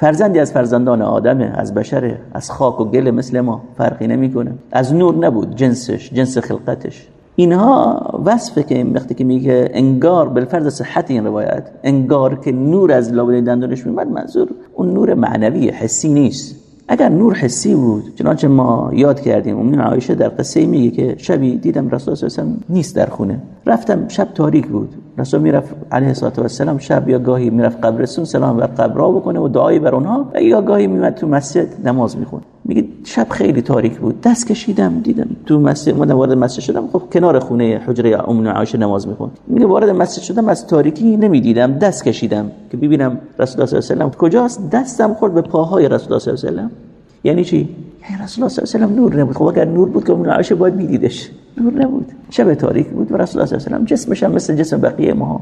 فرزندی از فرزندان آدمه از بشره از خاک و گل مثل ما فرقی نمی‌کنه. از نور نبود جنسش جنس خلقتش. اینها وصفه که وقتی که میگه انگار بالفرض صحت این روایت انگار که نور از لابد دندونش میمد منظور اون نور معنوی حسی نیست. اگر نور حسی بود چنانچه ما یاد کردیم امین عایشه در قصه میگه که شبی دیدم رسول الله نیست در خونه. رفتم شب تاریک بود. رسول می‌رفت علیه و السلام شب یا گاهی می‌رفت قبرستون سلام بر قبرها بکنه و دعایی بر اونها. و یا گاهی میمد تو مسجد نماز می‌خوند. میگه شب خیلی تاریک بود. دست کشیدم دیدم تو مسجد اومدم وارد مسجد شدم. خب کنار خونه حجره ام عایشه نماز می‌خوند. میگه وارد مسجد شدم از تاریکی نمی‌دیدم. دست کشیدم. که ببینم رسول الله صلی الله علیه و کجاست؟ دستم خورد به پاهای رسول الله صلی الله علیه و یعنی چی؟ یعنی رسول الله صلی الله علیه و نور نبود. خب اگر نور بود که ام عایشه باید میدیدش. نور نبود. شب تاریک بود و رسول الله صلی الله علیه و جسمش هم مثل جسم بقیه ما.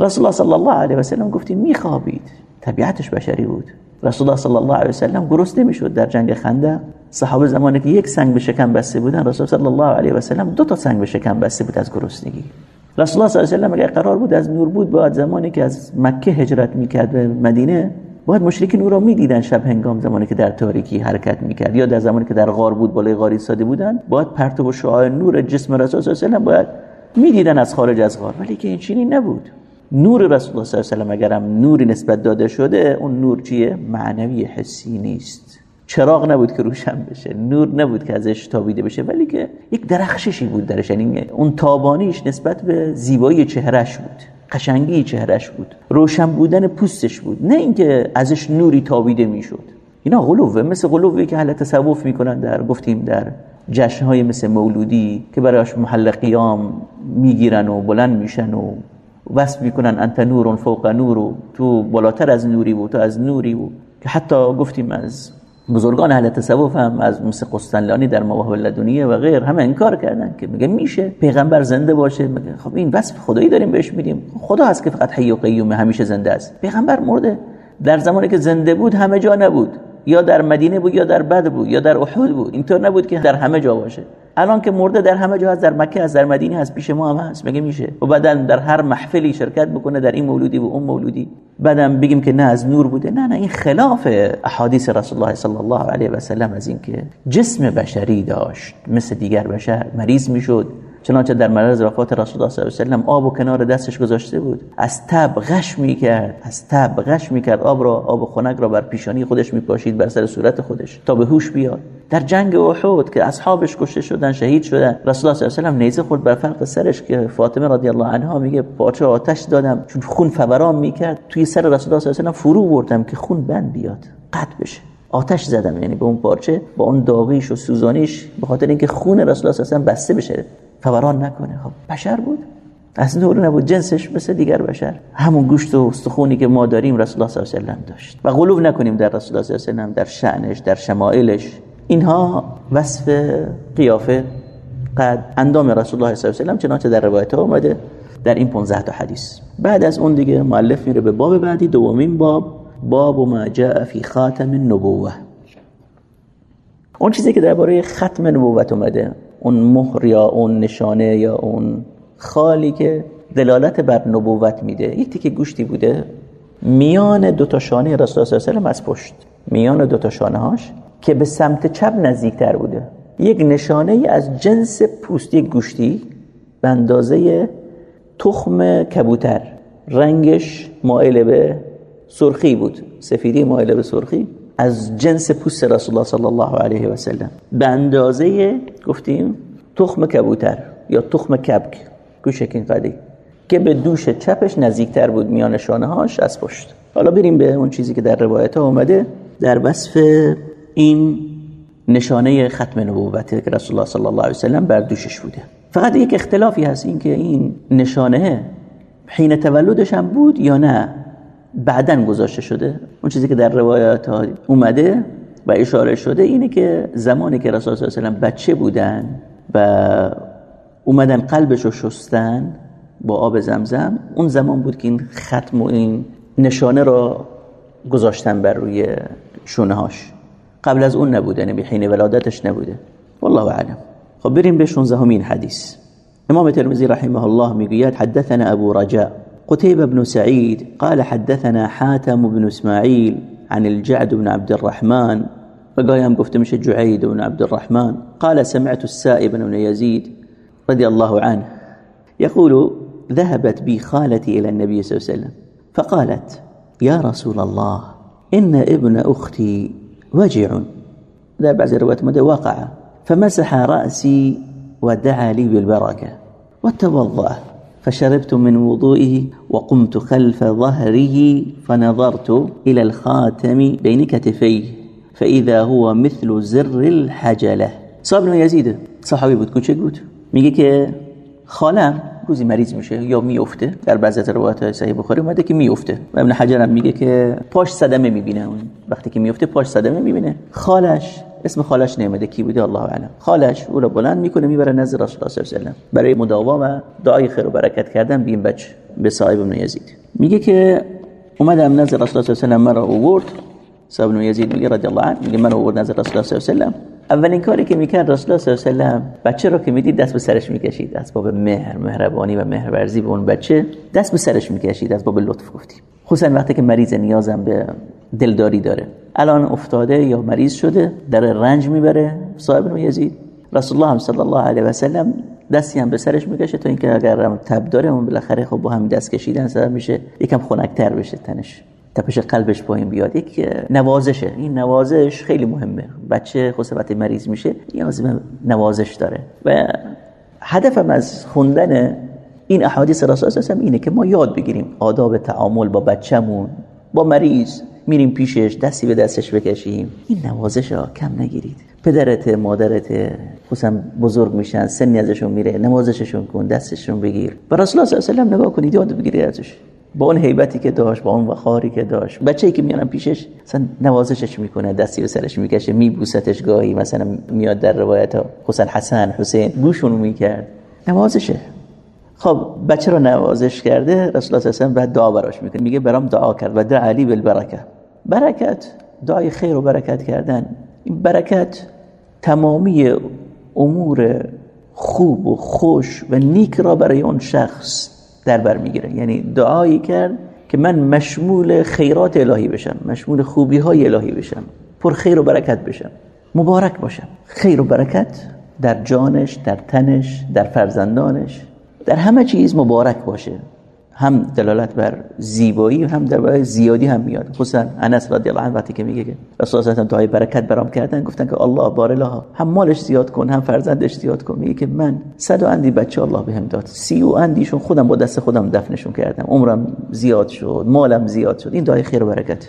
رسول الله صلی الله علیه و سلم گفتیم میخوابید. طبیعتش بشری بود. رسول الله صلی الله علیه و سلم گرسنه می‌شد در جنگ خندق صحابه زمانی که یک سنگ به شکم بسته بودن رسول صلی الله علیه و سلم دو تا سنگ به شکم بسته بود از گرسنگی. رسول الله صلی الله علیه و سلم اگر قرار بود از نور بود بعد زمانی که از مکه هجرت می‌کرد به مدینه باید مشرکین او را می‌دیدن شب هنگام زمانی که در تاریکی حرکت می‌کرد یا در زمانی که در غار بود بالای غاری ساده بودن باید پرتو و شعاع نور جسم رسول صلی الله علیه و باید می‌دیدن از خارج از غار. ولی که این چیزی نبود. نور رسول الله صلی الله علیه و اگرم نوری نسبت داده شده اون نور چیه؟ معنوی حسی نیست. چراغ نبود که روشن بشه. نور نبود که ازش تابیده بشه. ولی که یک درخششی بود درش. یعنی اون تابانیش نسبت به زیبایی چهرش بود. قشنگی چهرش بود. روشن بودن پوستش بود. نه اینکه ازش نوری تابیده می‌شد. اینا غلوه. مثل غلوی که اهل تصوف می‌کنن در گفتیم در جشنهای مثل مولودی که برایش محل قیام می‌گیرن و بلند میشن و وصف می‌کنن انت نور فوق نور و تو بالاتر از نوری بود تو از نوری بود که حتی گفتیم از بزرگان اهل تصوف هم از مثل قسطنلانی در مواهب لدنیه و غیر همه انکار کردن که میگه میشه پیغمبر زنده باشه. میگه خب این وصف خدایی داریم بهش میدیم. خدا هست که فقط حی و قیوم همیشه زنده است. پیغمبر مرده در زمانی که زنده بود همه جا نبود. یا در مدینه بود یا در بدر بود یا در احد بود. اینطور نبود که در همه جا باشه. الان که مرده در همه جا هست در مکه هست در مدینه هست پیش ما هم هست. مگه میشه؟ و بعدا در هر محفلی شرکت بکنه در این مولودی و اون مولودی. بعدم بگیم که نه از نور بوده. نه نه این خلاف احادیث رسول الله صلی الله علیه و سلم از این که جسم بشری داشت مثل دیگر بشر مریض می‌شد. چنانچه در مرض وفات رسول الله صلی الله علیه و آب و کنار دستش گذاشته بود. از تب غش می‌کرد از تب غش می‌کرد. آب را آب خنک را بر پیشانی خودش میپاشید بر سر صورت خودش تا به هوش بیاد. در جنگ احد که اصحابش کشته شدن شهید شدن رسول الله صلی الله علیه و نیزه خورد بر فرق سرش که فاطمه رضی الله عنها میگه پاچه آتش دادم. چون خون فوران می‌کرد توی سر رسول الله صلی الله علیه و فرو بردم که خون بند بیاد قطع بشه. آتش زدم یعنی به اون پارچه با اون داغیش و سوزانیش به خاطر اینکه خون رسول الله صلی الله علیه و بسته بشه. فوران نکنه. خب بشر بود. از نور نبود. جنسش مثل دیگر بشر. همون گوشت و استخونی که ما داریم رسول الله صلی الله علیه و داشت. و غلو نکنیم در رسول الله صلی الله علیه و در شأنش در شمائلش اینها وصف قیافه قد اندام رسول الله صلی الله علیه و چنانچه در روایت ها اومده در این 15 تا حدیث. بعد از اون دیگه مؤلف میره به باب بعدی دومین باب. باب ما جاء فی خاتم النبوه اون چیزی که درباره ختم نبوت اومده. اون مهر یا اون نشانه یا اون خالی که دلالت بر نبوت میده. یک تیکه گوشتی بوده. میان دو تا شانه رسول الله صلی از پشت. میان دو تا شانه هاش که به سمت چپ نزدیکتر بوده. یک نشانه از جنس پوست یک گوشتی به اندازه تخم کبوتر. رنگش مائل به سرخی بود. سفیدی مائل به سرخی. از جنس پوست رسول الله صلی الله علیه و سلم. به اندازه گفتیم تخم کبوتر یا تخم کبک گوشکین قدی که به دوش چپش نزدیکتر بود میان شانه هاش از پشت. حالا بریم به اون چیزی که در روایت ها اومده. در وصف این نشانه ختم نبوت که رسول الله صلی الله علیه و سلم بر دوشش بوده. فقط یک اختلافی هست این که این نشانه حین تولدش هم بود یا نه. بعدا گذاشته شده. اون چیزی که در روایات اومده و اشاره شده اینه که زمانی که رسول الله صلی بچه بودن و اومدن قلبش رو شستن با آب زمزم اون زمان بود که این ختم و این نشانه را گذاشتن بر روی شونه هاش قبل از اون نبوده یعنی حین ولادتش نبوده. والله اعلم. خب بریم به 16 همین حدیث. امام ترمذی رحمه الله می‌گوید حدثنا ابو رجاء قتيبة بن سعيد قال حدثنا حاتم بن إسماعيل عن الجعد بن عبد الرحمن فقايم قفت مش جعيد بن عبد الرحمن؟ قال سمعت السائب بن يزيد رضي الله عنه يقول ذهبت بي خالتي إلى النبي صلى الله عليه وسلم فقالت يا رسول الله إن ابن أختي وجع. در بعضی روایت مده وقع فمسح رأسي ودعا لي بالبركة وتوضأ. فشربت من وضوئه وقمت خلف ظهره فنظرت إلى الخاتم بين كتفيه فإذا هو مثل زر الحجلة. صاحب يزيد صحابي بود کوچک بود میگه که خالم روزی مریض میشه یا میفته. در بعضی روایات صحیح بخاری اومده که میفته. و ابن حجر هم میگه که پاش صدمه می‌بینه. اون وقتی که میفته پاش صدمه می‌بینه. خالش اسم خالش نمیده کی بوده؟ الله اعلم. خالش او رو بلند می‌کنه می‌بره نزد رسول الله صلی الله علیه و برای مداوا و دعای خیر و برکت کردن به این بچه به صاحب ابن یزید. میگه که اومدم نزد رسول الله صلی الله علیه و مرا آورد. صاحب ابن یزید میگه رضی الله عنه میگه من آورد نزد رسول الله صلی الله علیه و اولین کاری که می‌کرد رسول الله صلی الله علیه و بچه رو که می‌دید دست به سرش می‌کشید. از باب مهر مهربانی و مهرورزی به اون بچه دست به سرش می‌کشید. از باب لطف گفتیم خصوصا وقتی که مریض نیازم به دلداری داره. الان افتاده یا مریض شده در رنج می‌بره. صاحب یزید رسول الله صلی الله علیه و سلم دستی هم به سرش می‌کشه تا اینکه اگر تب داره اون بالاخره خب با هم دست کشیدن سبب میشه یکم خنکتر بشه تنش. تپش قلبش پایین بیاد. یک نوازشه. این نوازش خیلی مهمه. بچه خصوصا مریض میشه نیاز به نوازش داره. و هدفم از خوندن این احادیث رسول الله اینه که ما یاد بگیریم آداب تعامل با بچه‌مون با مریض. میریم پیشش دستی به دستش بکشیم. این نوازش ها کم نگیرید. پدرت مادرت خصوصا بزرگ میشن سنی ازشون میره. نوازششون کن دستشون بگیر. و رسول الله صلی الله علیه و نگاه کنید یاد بگیرید ازش. با اون هیبتی که داشت با اون وقاری که داشت. بچه‌ای که میانم پیشش مثلا نوازشش می‌کنه دستی به سرش می‌کشه میبوستش گاهی مثلا میاد در روایت ها. حسین حسن حسین بوشون می‌کرد. نوازشه. خب بچه رو نوازش کرده رسول الله صلی بعد دعا براش می‌کنه. میگه برام دعا کرد. و دعا علی بالبرکه. برکت دعای خیر و برکت کردن. این برکت تمامی امور خوب و خوش و نیک را برای اون شخص در بر می‌گیره. یعنی دعایی کرد که من مشمول خیرات الهی بشم مشمول خوبی های الهی بشم پر خیر و برکت بشم مبارک باشم. خیر و برکت در جانش در تنش در فرزندانش در همه چیز مبارک باشه. هم دلالت بر زیبایی هم در زیادی هم میاد. خصوصا انس رضی الله عنه وقتی که میگه رسول الله دعای برکت برام کردن گفتن که الله بارلها هم مالش زیاد کن هم فرزندش زیاد کن. میگه که من صد و اندی بچه الله بهم داد. سی و اندیشون خودم با دست خودم دفنشون کردم. عمرم زیاد شد مالم زیاد شد. این دعای خیر و برکت.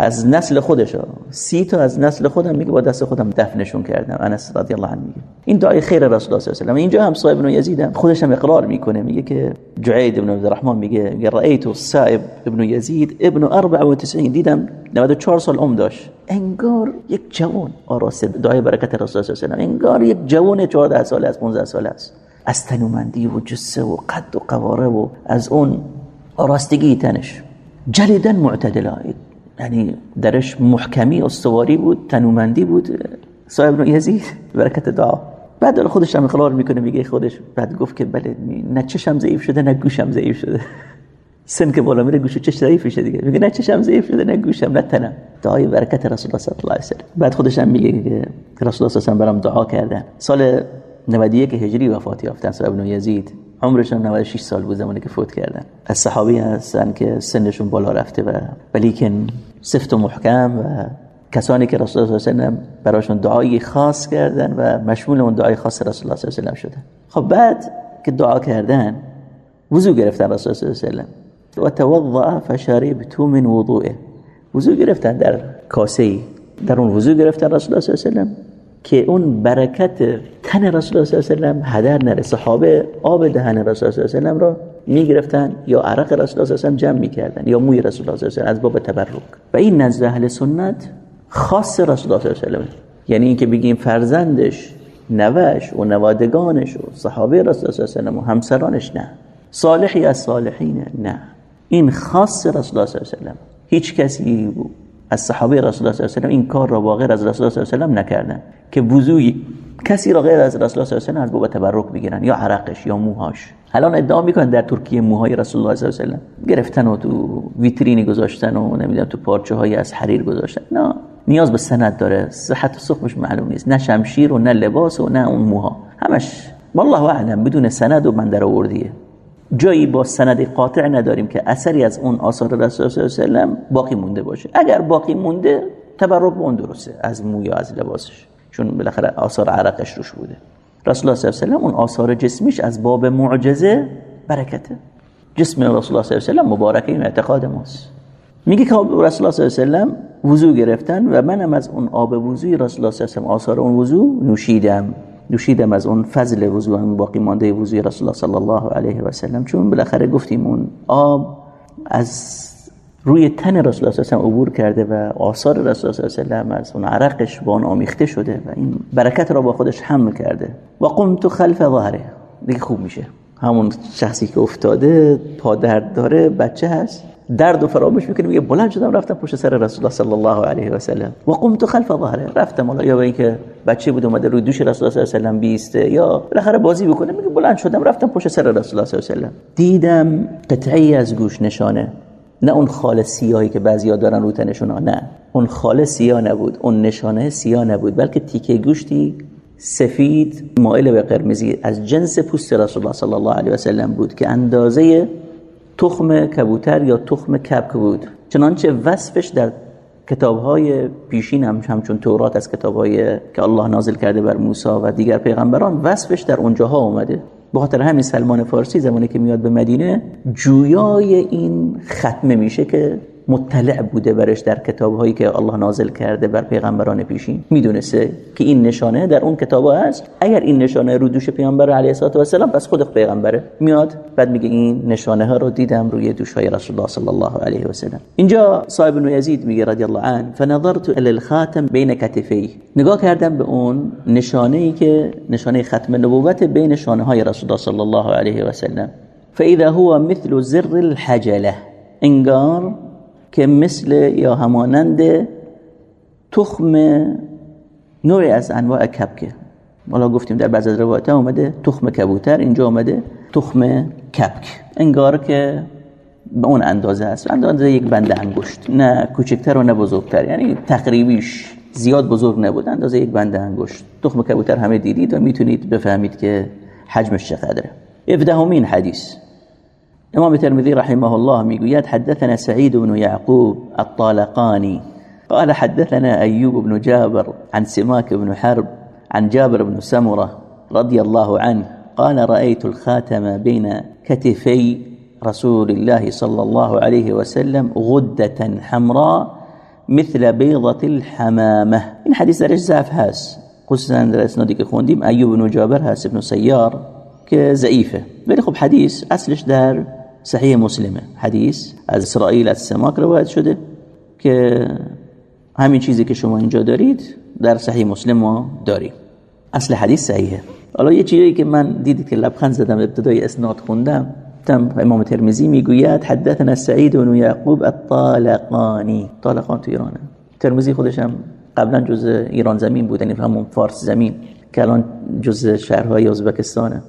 از نسل خودش سی تا از نسل خودم میگه با دست خودم دفنشون کردم. انس رضی الله عنه میگه. این دعای خیر رسول الله صلی الله علیه و اینجا هم صاحب ابن یزید خودش هم اقرار می‌کنه. میگه که جعید ابن عبد الرحمن میگه رأیت صائب ابن یزید ابن 94 دیدم 94 سال عمر داشت. انگار یک جوان. آراست دعای برکت رسول الله صلی الله علیه و انگار یک جوان 14 ساله از 15 ساله است. از تنومندی و جسه و قد و قواره و از اون آراستگی تنش. جلدن معتدلا یعنی درش محکمی استواری بود تنومندی بود. صاحب یزید برکت دعا. بعد خودش هم اقرار می‌کنه میگه خودش. بعد گفت که بله نه چشم ضعیف شده نه گوشم ضعیف شده. سن که بالا میره گوش چش ضعیف شده دیگه. میگه نه چشم ضعیف شده نه گوشم نه تنم. دعای برکت رسول الله صلی الله علیه و بعد خودش هم میگه که رسول الله صلی برام دعا کردن. سال 91 هجری وفات یافتن صاحب یزید. عمرشون 96 سال بود زمانی که فوت کردن. از صحابی هستن که سنشون بالا رفته و ولیکن سفت و محکم و کسانی که رسول الله صلی الله علیه و براشون دعای خاص کردن و مشمول اون دعای خاص رسول الله صلی الله علیه و شدن خب بعد که دعا کردن وضو گرفتن رسول الله صلی الله علیه و و توضع فشربت من وضوئه. وضو گرفتن در کاسه در اون وضو گرفتن رسول الله صلی الله علیه و که اون برکت تن رسول الله صلی الله علیه و هدر نره. صحابه آب دهن رسول الله صلی الله علیه و را می‌گرفتن یا عرق رسول الله صلی جمع می‌کردن یا موی رسول الله صلی از باب تبرک. و این نزد اهل سنت خاص رسول الله صلی یعنی اینکه بگیم فرزندش نوش و نوادگانش و صحابه رسول الله صلی و همسرانش نه. صالحی از صالحین نه. این خاص رسول الله صلی الله هیچ کسی از صحابه رسول الله صلی الله علیه این کار را با غیر از رسول الله صلی الله علیه نکردن. که وضوی کسی را غیر از رسول الله صلی الله علیه و از باب تبرک بگیرن یا عرقش یا موهاش. الان ادعا می‌کنن در ترکیه موهای رسول الله صلی الله علیه و گرفتن و تو ویترینی گذاشتن و نمی‌دونم تو پارچه های از حریر گذاشتن. نه نیاز به سند داره. صحت و سقمش معلوم نیست. نه شمشیر و نه لباس و نه اون موها. همش. والله اعلم بدون سند و من در آوردیه. جایی با سند قاطع نداریم که اثری از اون آثار رسول الله صلی الله علیه و باقی مونده باشه. اگر باقی مونده تبرک به اون درسته از موی از لباسش. چون بالاخره آثار عرقش روش بوده. رسول الله صلی الله علیه و اون آثار جسمیش از باب معجزه برکته. جسم رسول الله صلی الله علیه و مبارکه این اعتقاد ماست. میگه که رسول الله صلی الله علیه و وضو گرفتن و منم از اون آب وضوی رسول الله صلی الله علیه و آثار اون وضو نوشیدم. نوشیدم از اون فضل وضو اون باقی مانده وضوی رسول الله صلی الله علیه و سلم. چون بالاخره گفتیم اون آب از روی تن رسول الله صلی عبور کرده و آثار رسول الله صلی الله علیه از اون عرقش با اون آمیخته شده و این برکت را با خودش حمل کرده. و قمت خلف ظهره. دیگه خوب میشه. همون شخصی که افتاده پا درد داره بچه هست. درد و فراموش می‌کنه میگه بلند شدم رفتم پشت سر رسول الله صلی الله علیه و سلم. و قمت خلف ظهره. رفتم حالا. یا به اینکه بچه بود اومده روی دوش رسول الله صلی الله علیه و بیسته. یا بالاخره بازی بکنه میگه بلند شدم رفتم پشت سر رسول الله صلی الله علیه و دیدم قطعی از گوش نشانه. نه اون خال سیاهی که بعضیا دارن رو تنشون. نه اون خال سیاه نبود اون نشانه سیاه نبود بلکه تیکه گوشتی سفید مائل به قرمزی از جنس پوست رسول الله صلی الله علیه و سلم بود که اندازه تخم کبوتر یا تخم کبک بود. چنانچه وصفش در کتابهای پیشین هم همچون تورات از کتابهای که الله نازل کرده بر موسی و دیگر پیغمبران وصفش در اونجاها اومده. به خاطر همین سلمان فارسی زمانی که میاد به مدینه جویای این ختمه میشه که مطلع بوده برش در کتاب هایی که الله نازل کرده بر پیغمبران پیشین. می‌دونسته که این نشانه در اون کتاب ها هست. اگر این نشانه رو دوش پیغمبر علیه السلام پس خود پیغمبره میاد بعد میگه این نشانه ها رو دیدم روی دوش های رسول الله صلی الله علیه و سلم اینجا صاحب بن یزید میگه رضی الله عنه فنظرت الى الخاتم بین کتفی نگاه کردم به اون نشانه ای که نشانه ختم نبوت بین شانه های رسول الله صلی الله علیه و سلم فاذا هو مثل زر الحجله انگار که مثل یا همانند تخم نوعی از انواع کبکه حالا گفتیم در بعض از روایت اومده تخم کبوتر اینجا اومده تخم کبک. انگار که به اون اندازه است. اندازه یک بنده انگشت. نه کوچکتر و نه بزرگتر. یعنی تقریبیش زیاد بزرگ نبود. اندازه یک بنده انگشت. تخم کبوتر همه دیدید و می‌تونید بفهمید که حجمش چقدره. افدهمین حدیث. إمام الترمذي رحمه الله میگوید حدثنا سعيد بن يعقوب الطالقاني قال حدثنا أيوب بن جابر عن سماك بن حرب عن جابر بن سمرة رضي الله عنه قال رأيت الخاتم بين كتفي رسول الله صلى الله عليه وسلم غدة حمراء مثل بيضة الحمامة. این حدیث درش ضعف هست خصوصا در اسنادی که خوندیم ایوب بن جابر هست ابن سیار که ضعیفه ولی خب حدیث اصلش صحیح مسلمه حدیث از اسرائیل از سماک روایت شده که همین چیزی که شما اینجا دارید در صحیح مسلم ما داریم. اصل حدیث صحیحه. حالا یه چیزی که من دیدید که لبخند زدم ابتدای اسناد خوندم امام ترمزی می‌گوید حدثنا سعید بن یعقوب الطالقانی. طالقان تو ایرانه. ترمزی خودش هم قبلا جز ایران زمین بود یعنی همون فارس زمین که الان جز شهرهای ازبکستانه.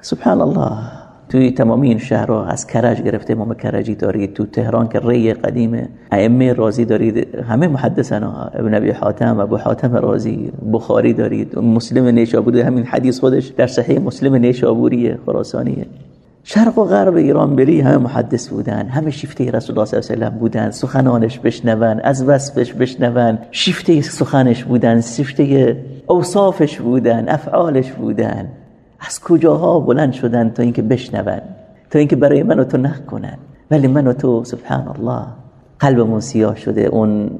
سبحان الله. توی تمامی این شهرها از کرج گرفته امام کرجی دارید تو تهران که ری قدیم ائمه رازی دارید همه محدثن ابن ابی حاتم ابو حاتم رازی بخاری دارید مسلم نیشابوری همین حدیث خودش در صحیح مسلم نیشابوری خراسانیه شرق و غرب ایران بری همه محدث بودن همه شیفته رسول الله صلی الله علیه و بودن سخنانش بشنون از وصفش بشنون شیفته سخنش بودن شیفته اوصافش بودن افعالش بودن. از کجاها بلند شدن تا اینکه بشنون تا اینکه برای من و تو نخ کنن. ولی من و تو سبحان الله قلبمون سیاه شده. اون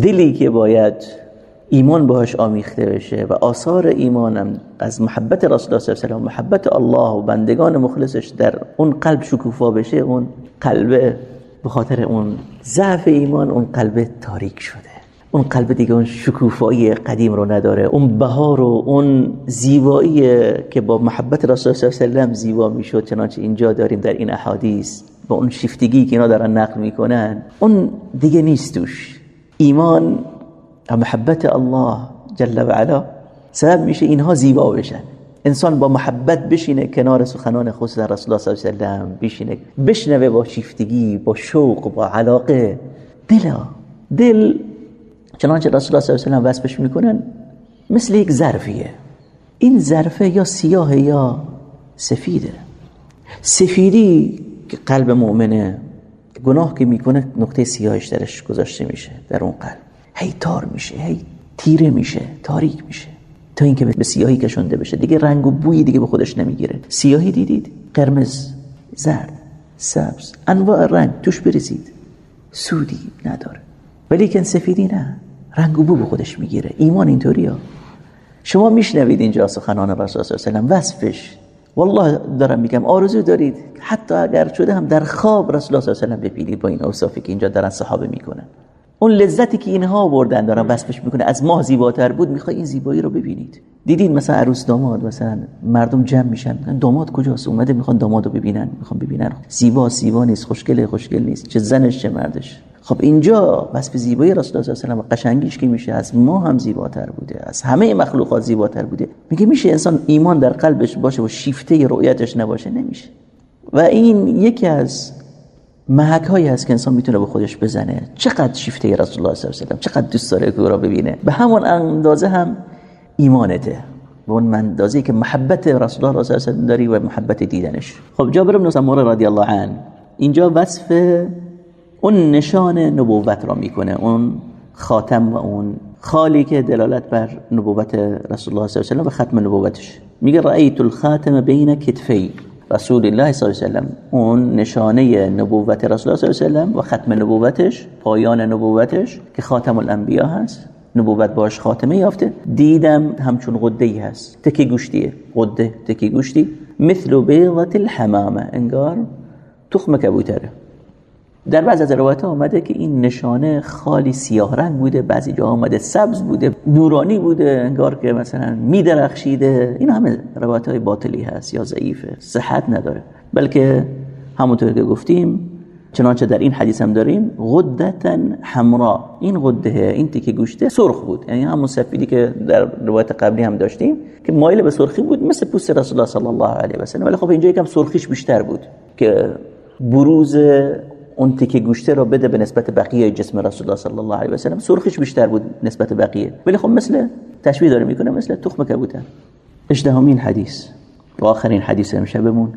دلی که باید ایمان باش آمیخته بشه و آثار ایمانم از محبت رسول الله صلی الله علیه و محبت الله و بندگان مخلصش در اون قلب شکوفا بشه اون قلب به خاطر اون ضعف ایمان اون قلب تاریک شده. اون قلب دیگه اون شکوفایی قدیم رو نداره. اون بهار و اون زیبایی که با محبت رسول الله صلی الله علیه و زیبا می‌شد چنانچه اینجا داریم در این احادیث با اون شیفتگی که اینا دارن نقل می‌کنن. اون دیگه نیست توش. ایمان و محبت الله جل و علا سبب میشه اینها زیبا بشن. انسان با محبت بشینه کنار سخنان خود رسول الله صلی الله علیه و بشینه بشنوه با شیفتگی با شوق با علاقه. دلا دل چنانچه رسول الله صلی الله علیه و وصفش می‌کنن مثل یک ظرفیه. این ظرفه یا سیاه یا سفیده. سفیدی که قلب مؤمنه گناه که می‌کنه نقطه سیاهش درش گذاشته میشه در اون قلب. هی تار میشه هی تیره میشه تاریک میشه. تا اینکه به سیاهی کشونده بشه. دیگه رنگ و بویی دیگه به خودش نمی‌گیره. سیاهی دیدید؟ قرمز زرد سبز انواع رنگ. توش بریزید سودی نداره. ولی که سفیدی نه. رنگ و بو به خودش می‌گیره. ایمان اینطوری ها. شما میشنوید اینجا سخنان رسول الله صلی وصفش. والله دارم میگم آرزو دارید. حتی اگر شده هم در خواب رسول الله صلی الله علیه و ببینید با این اوصافی که اینجا دارن صحابه می‌کنن. اون لذتی که اینها بردن دارن وصفش می‌کنه. از ماه زیباتر بود می‌خوای این زیبایی رو ببینید. دیدین مثلا عروس داماد مثلا مردم جمع میشن. داماد کجاست؟ اومده می‌خوان داماد رو ببینن. می‌خوان ببینن. زیبا زیبا نیست خوشگله خوشگل نیست. چه زنش چه مردش. خب اینجا وصف زیبایی رسول الله صلی الله علیه و قشنگیش که میشه از ما هم زیباتر بوده از همه مخلوقات زیباتر بوده. میگه میشه انسان ایمان در قلبش باشه و شیفته رؤیتش نباشه؟ نمیشه. و این یکی از محک هایی هست که انسان می‌تونه به خودش بزنه. چقدر شیفته رسول الله صلی الله علیه و چقدر دوست داره که را ببینه. به همون اندازه هم ایمانته. به اون اندازه که محبت رسول الله صلی الله علیه و داری و محبت دیدنش. خب جابر بن سموره رضی الله عنه اینجا وصف اون نشان نبوت را می‌کنه اون خاتم و اون خالی که دلالت بر نبوت رسول الله صلی الله علیه و ختم نبوتش. میگه رأیت الخاتم بین کتفی. رسول الله صلی الله علیه و اون نشانه نبوت رسول الله صلی الله علیه و و ختم نبوتش پایان نبوتش که خاتم الانبیا هست. نبوت باش خاتمه یافته. دیدم همچون غده ای هست. تکی گوشتیه غده تکی گوشتی. مثل بیضت الحمامه انگار تخم کبوتره. در بعض از روایت آمده که این نشانه خالی سیاه رنگ بوده بعضی جا آمده سبز بوده نورانی بوده انگار که مثلا میدرخشیده. این همه روایت های باطلی هست یا ضعیفه صحت نداره. بلکه همونطور که گفتیم چنانچه در این حدیث هم داریم غدتا حمرا این غده این تیکه گوشته سرخ بود. یعنی همون سفیدی که در روایت قبلی هم داشتیم که مایل به سرخی بود مثل پوست رسول الله صلی الله علیه و ولی خب اینجا یکم سرخیش بیشتر بود که بروز اون تیکه گوشته رو بده به نسبت بقیه جسم رسول الله صلی الله علیه و سلم. سرخش بیشتر بود نسبت بقیه. ولی خب مثل تشبیه داره می‌کنه مثل تخم کبوتر. اشتهامین حدیث. و آخرین حدیث امشبمون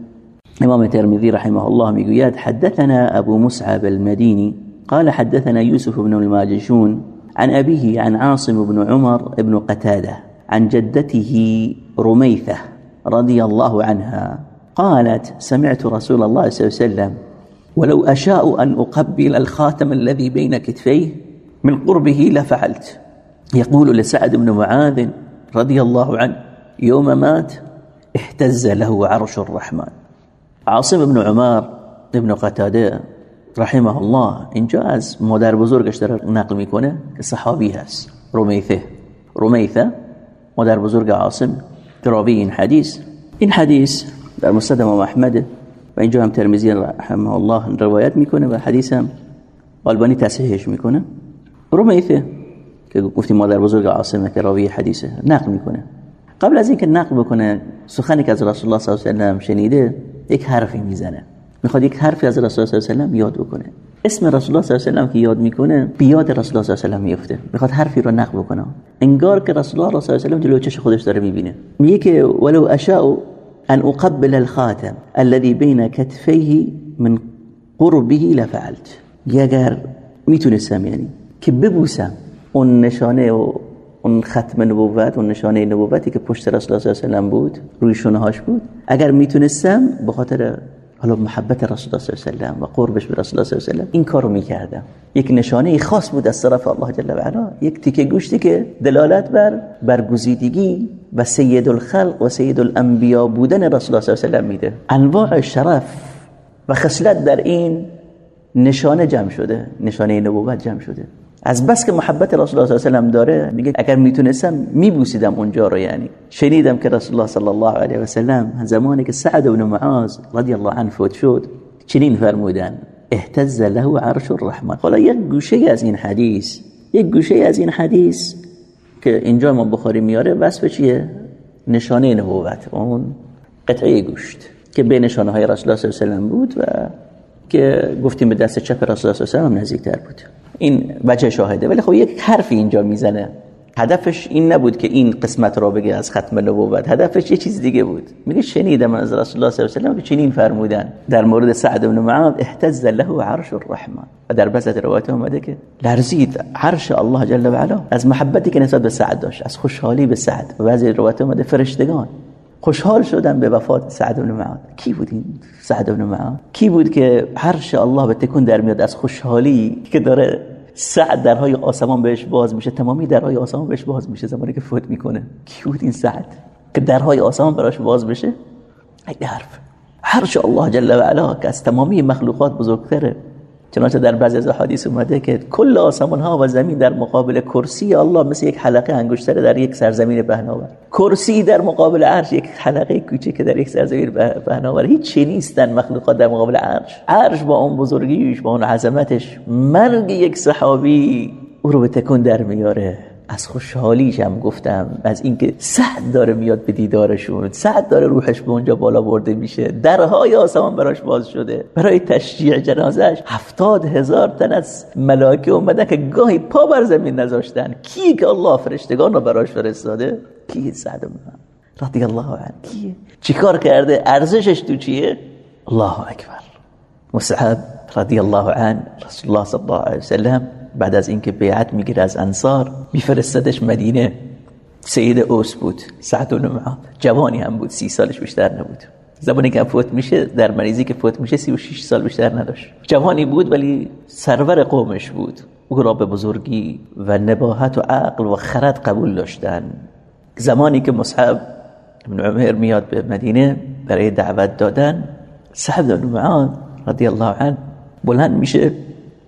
امام ترمذی رحمه الله می‌گوید حدثنا ابو مصعب المديني قال حدثنا يوسف بن الماجشون عن أبيه عن عاصم بن عمر بن قتادة عن جدته رميثة رضي الله عنها قالت سمعت رسول الله صلى الله عليه وسلم ولو أشاء أن أقبل الخاتم الذي بين كتفيه من قربه لفعلت يقول لسعد بن معاذ رضي الله عنه يوم مات اهتز له عرش الرحمن. عاصم بن عمر ابن قتادة رحمه الله اینجا مادر بزرگش داره نقل میکنه که صحابی هست رمیثه رمیثه مادر بزرگ عاصم. راوی این حدیث این حدیث در مسند امام أحمد. و اینجا هم ترمذی رحمه الله روایت می‌کنه و حدیث هم البانی تصحیحش می‌کنه. رمیثه که گفتیم مادر بزرگ عاصمه که راوی حدیثه. نقل می‌کنه. قبل از اینکه نقل بکنه سخنی که از رسول الله صلی الله علیه و سلم شنیده یک حرفی می‌زنه. می‌خواد یک حرفی از رسول الله صلی الله علیه و یاد بکنه. اسم رسول الله صلی الله علیه و که یاد می‌کنه بیاد رسول الله صلی الله علیه و میفته می‌خواد حرفی رو نقل بکنه. انگار که رسول الله صلی الله علیه و چش خودش داره می‌بینه. میگه که ولو اشاء ان اقبل الخاتم الذي بين كتفيه من قربه لفعلت اگر می‌تونستم یعنی که اون نشانه و اون ختم نبوت اون نشانه نبوتی که پشت رسول الله صلی الله علیه و بود روی شونه هاش بود. اگر می‌تونستم به خاطر حالا محبت رسول الله صلی الله علیه و و قربش به رسول الله صلی الله علیه و این کارو می‌کردم. یک نشانه خاص بود از طرف الله جل و علا. یک تیکه گوشتی که دلالت بر برگزیدگی و سید الخلق و سید الانبیا بودن رسول الله صلی الله علیه و میده. انواع شرف و خصلت در این نشانه جمع شده نشانه نبوت جمع شده. از بس که محبت رسول الله صلی الله علیه و داره میگه اگر می‌تونستم میبوسیدم اونجا رو یعنی شنیدم که رسول الله صلی الله علیه و سلم زمانی که سعد بن معاذ رضی الله عنه فوت شد چنین فرمودن اهتز له عرش الرحمن. حالا یک گوشه از این حدیث یک گوشه از این حدیث که اینجا ما بخاری میاره وصف چیه؟ نشانه نبوت اون قطعه گوشت که به نشانه های رسول الله صلی الله علیه و بود و که گفتیم به دست چپ رسول الله صلی الله علیه و نزدیکتر بود. این وجه شاهده. ولی خب یک حرفی اینجا می‌زنه. هدفش این نبود که این قسمت را بگه از ختم نبوت. هدفش یه چیز دیگه بود. میگه شنیدم از رسول الله صلی الله علیه و آله که چنین فرمودن. در مورد سعد بن معاذ اهتز له عرش الرحمن. و در بعضی روایت اومده که لرزید عرش الله جل و علا. از محبتی که نسبت به سعد داشت از خوشحالی به سعد. و بعضی روایت اومده فرشتگان. خوشحال شدن به وفات سعد بن معاذ. کی بود این سعد بن معاذ؟ کی بود که عرش الله به تکون در میاد از خوشحالی که داره سعد درهای آسمان بهش باز میشه تمامی درهای آسمان بهش باز میشه زمانی که فوت می‌کنه. کی بود این سعد؟ که درهای آسمان براش باز بشه؟ این حرف. عرش الله جل و علا که از تمامی مخلوقات بزرگتره. چنانچه در بعضی از حدیث اومده که کل آسمان ها و زمین در مقابل کرسی الله مثل یک حلقه انگشتر در یک سرزمین پهناور کرسی در مقابل عرش یک حلقه کوچک در یک سرزمین پهناور هیچ چی نیستن مخلوقات در مقابل عرش. عرش با اون بزرگیش با اون عظمتش مرگ یک صحابی او رو به تکون در میاره. از خوشحالیش هم گفتم از اینکه سعد داره میاد به دیدارشون. سعد داره روحش به اونجا بالا برده میشه. درهای آسمان براش باز شده. برای تشجیع جنازش هفتاد هزار تن از ملائکه اومدن که گاهی پا بر زمین نذاشتن. کی که الله فرشتگان رو براش فرستاده؟ کی سعد رضی الله عنه. کیه؟ چیکار کرده؟ ارزشش تو چیه؟ الله اکبر. مصعب رضی الله عنه رسول الله صلی الله علیه وسلم بعد از اینکه بیعت می‌گیره از انصار میفرستدش مدینه. سید اوس بود سعد بن معاذ. جوانی هم بود سی سالش بیشتر نبود. زمانی که فوت میشه در مریضی که فوت میشه سی و شیش سال بیشتر نداشت. جوانی بود ولی سرور قومش بود. او را به بزرگی و نباهت و عقل و خرد قبول داشتن. زمانی که مصحب ابن عمر میاد به مدینه برای دعوت دادن سعد بن معاذ رضی الله عنه بلند میشه.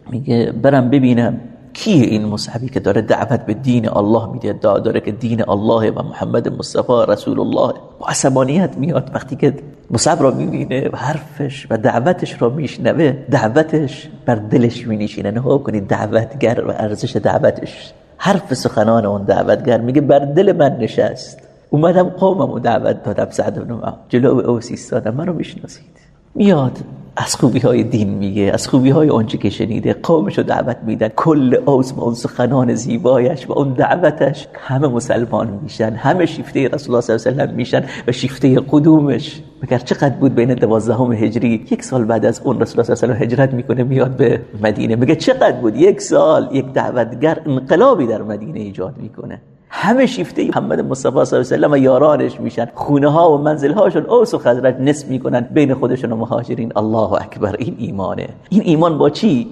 میگه برم ببینم کیه این مصحبی که داره دعوت به دین الله میده داره که دین الله و محمد مصطفی رسول الله. با عصبانیت میاد وقتی که مصحب را می‌بینه و حرفش و دعوتش را میشنوه دعوتش بر دلش مینشینه. نه کنید دعوتگر و ارزش دعوتش. حرف سخنان اون دعوتگر میگه بر دل من نشست. اومدم قومم و دعوت دادم سعد بن جلو اوسی استادم منو می‌شناسید. میاد. از خوبی های دین میگه از خوبی های آنچه که شنیده. قومش رو دعوت میدن. کل اوس با اون سخنان زیبایش و اون دعوتش. همه مسلمان میشن. همه شیفته رسول الله صلی الله علیه و میشن و شیفته قدومش. مگر چقدر بود بین دوازدهم هجری؟ یک سال بعد از اون رسول الله صلی الله علیه و هجرت می‌کنه میاد به مدینه. میگه چقدر بود؟ یک سال یک دعوتگر انقلابی در مدینه ایجاد می‌کنه. همه شیفته محمد مصطفی صلی الله علیه و یارانش میشن. خونه ها و منزل هاشون اوس و خزرج نصف می‌کنن. بین خودشون و مهاجرین. الله اکبر. این ایمانه. این ایمان با چی؟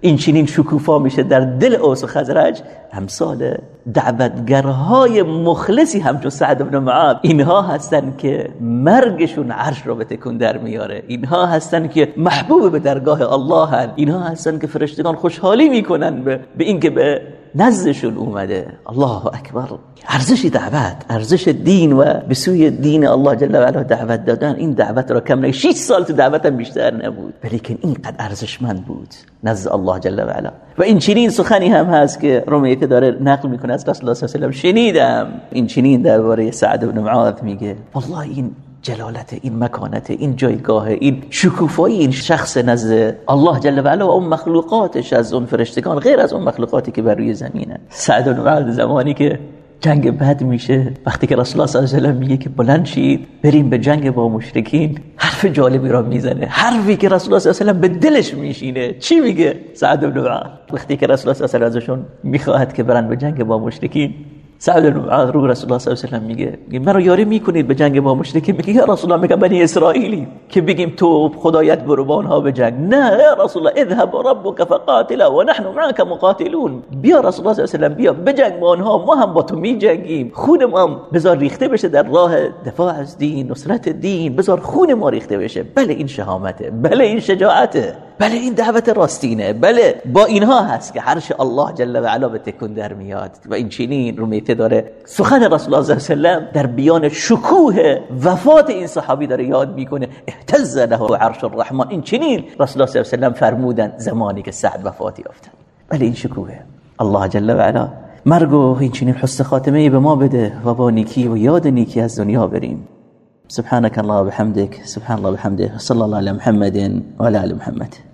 این چنین شکوفا میشه در دل اوس و خزرج امثال دعوتگرهای مخلصی همچون سعد بن معاذ. اینها هستن که مرگشون عرش رو به تکون در میاره. اینها هستن که محبوب به درگاه الله هن اینها هستن که فرشتگان خوشحالی می‌کنن به, به اینکه به نزدشون اومده. الله اکبر. ارزش دعوت ارزش دین و به سوی دین الله جل و علا دعوت دادن. این دعوت را کم نه 6 سال تو دعوتم بیشتر نبود. ولیکن اینقدر ارزشمند بود. نزد الله جل و علا و این چنین سخنی هم هست که رومی که داره نقل می‌کنه. از رسول الله صلی الله علیه و شنیدم. این چنین درباره سعد بن معاذ میگه. والله این جلالت این مکانت این جایگاه این شکوفایی این شخص نزد الله جل و علا و اون مخلوقاتش از اون فرشتگان غیر از اون مخلوقاتی که بر روی زمینن سعد بن زمانی که جنگ بد میشه وقتی که رسول الله صلی الله علیه و میگه که بلند شید بریم به جنگ با مشرکین حرف جالبی را می‌زنه. حرفی که رسول الله صلی الله علیه و به دلش میشینه. چی میگه؟ سعد بن وقتی که رسول الله صلی الله علیه و می‌خواهد که برن به جنگ با مشرکین سعد بن معاذ رو رسول الله صلی الله علیه و میگه مرا یاری می‌کنید به جنگ با مشرکین؟ میگه یا رسول الله میگه بنی اسرائیلی که بگیم تو خدایت برو با اونها به جنگ. نه یا رسول الله اذهب ربك فقاتل و نحن معك مقاتلون. بیا رسول الله صلی الله علیه و بیا بجنگ با اونها ما هم با تو میجنگیم. خون ما بذار ریخته بشه در راه دفاع از دین نصرت دین بذار خون ما ریخته بشه. بله این شهامته بله این شجاعته بله این دعوت راستینه بله با اینها هست که عرش الله جل و علا به تکون در میاد. و این چنین رو میته داره. سخن رسول الله صلی الله علیه و در بیان شکوه وفات این صحابی داره یاد می‌کنه. اهتز له عرش الرحمن. این چنین رسول الله صلی الله علیه و فرمودن زمانی که سعد وفات یافت بله این شکوه. الله جل و علا مرگ و این چنین حسن خاتمه به ما بده و با نیکی و یاد نیکی از دنیا بریم. سبحانك الله وبحمدك سبحان الله وبحمده صلى الله على محمد وعلى ال محمد.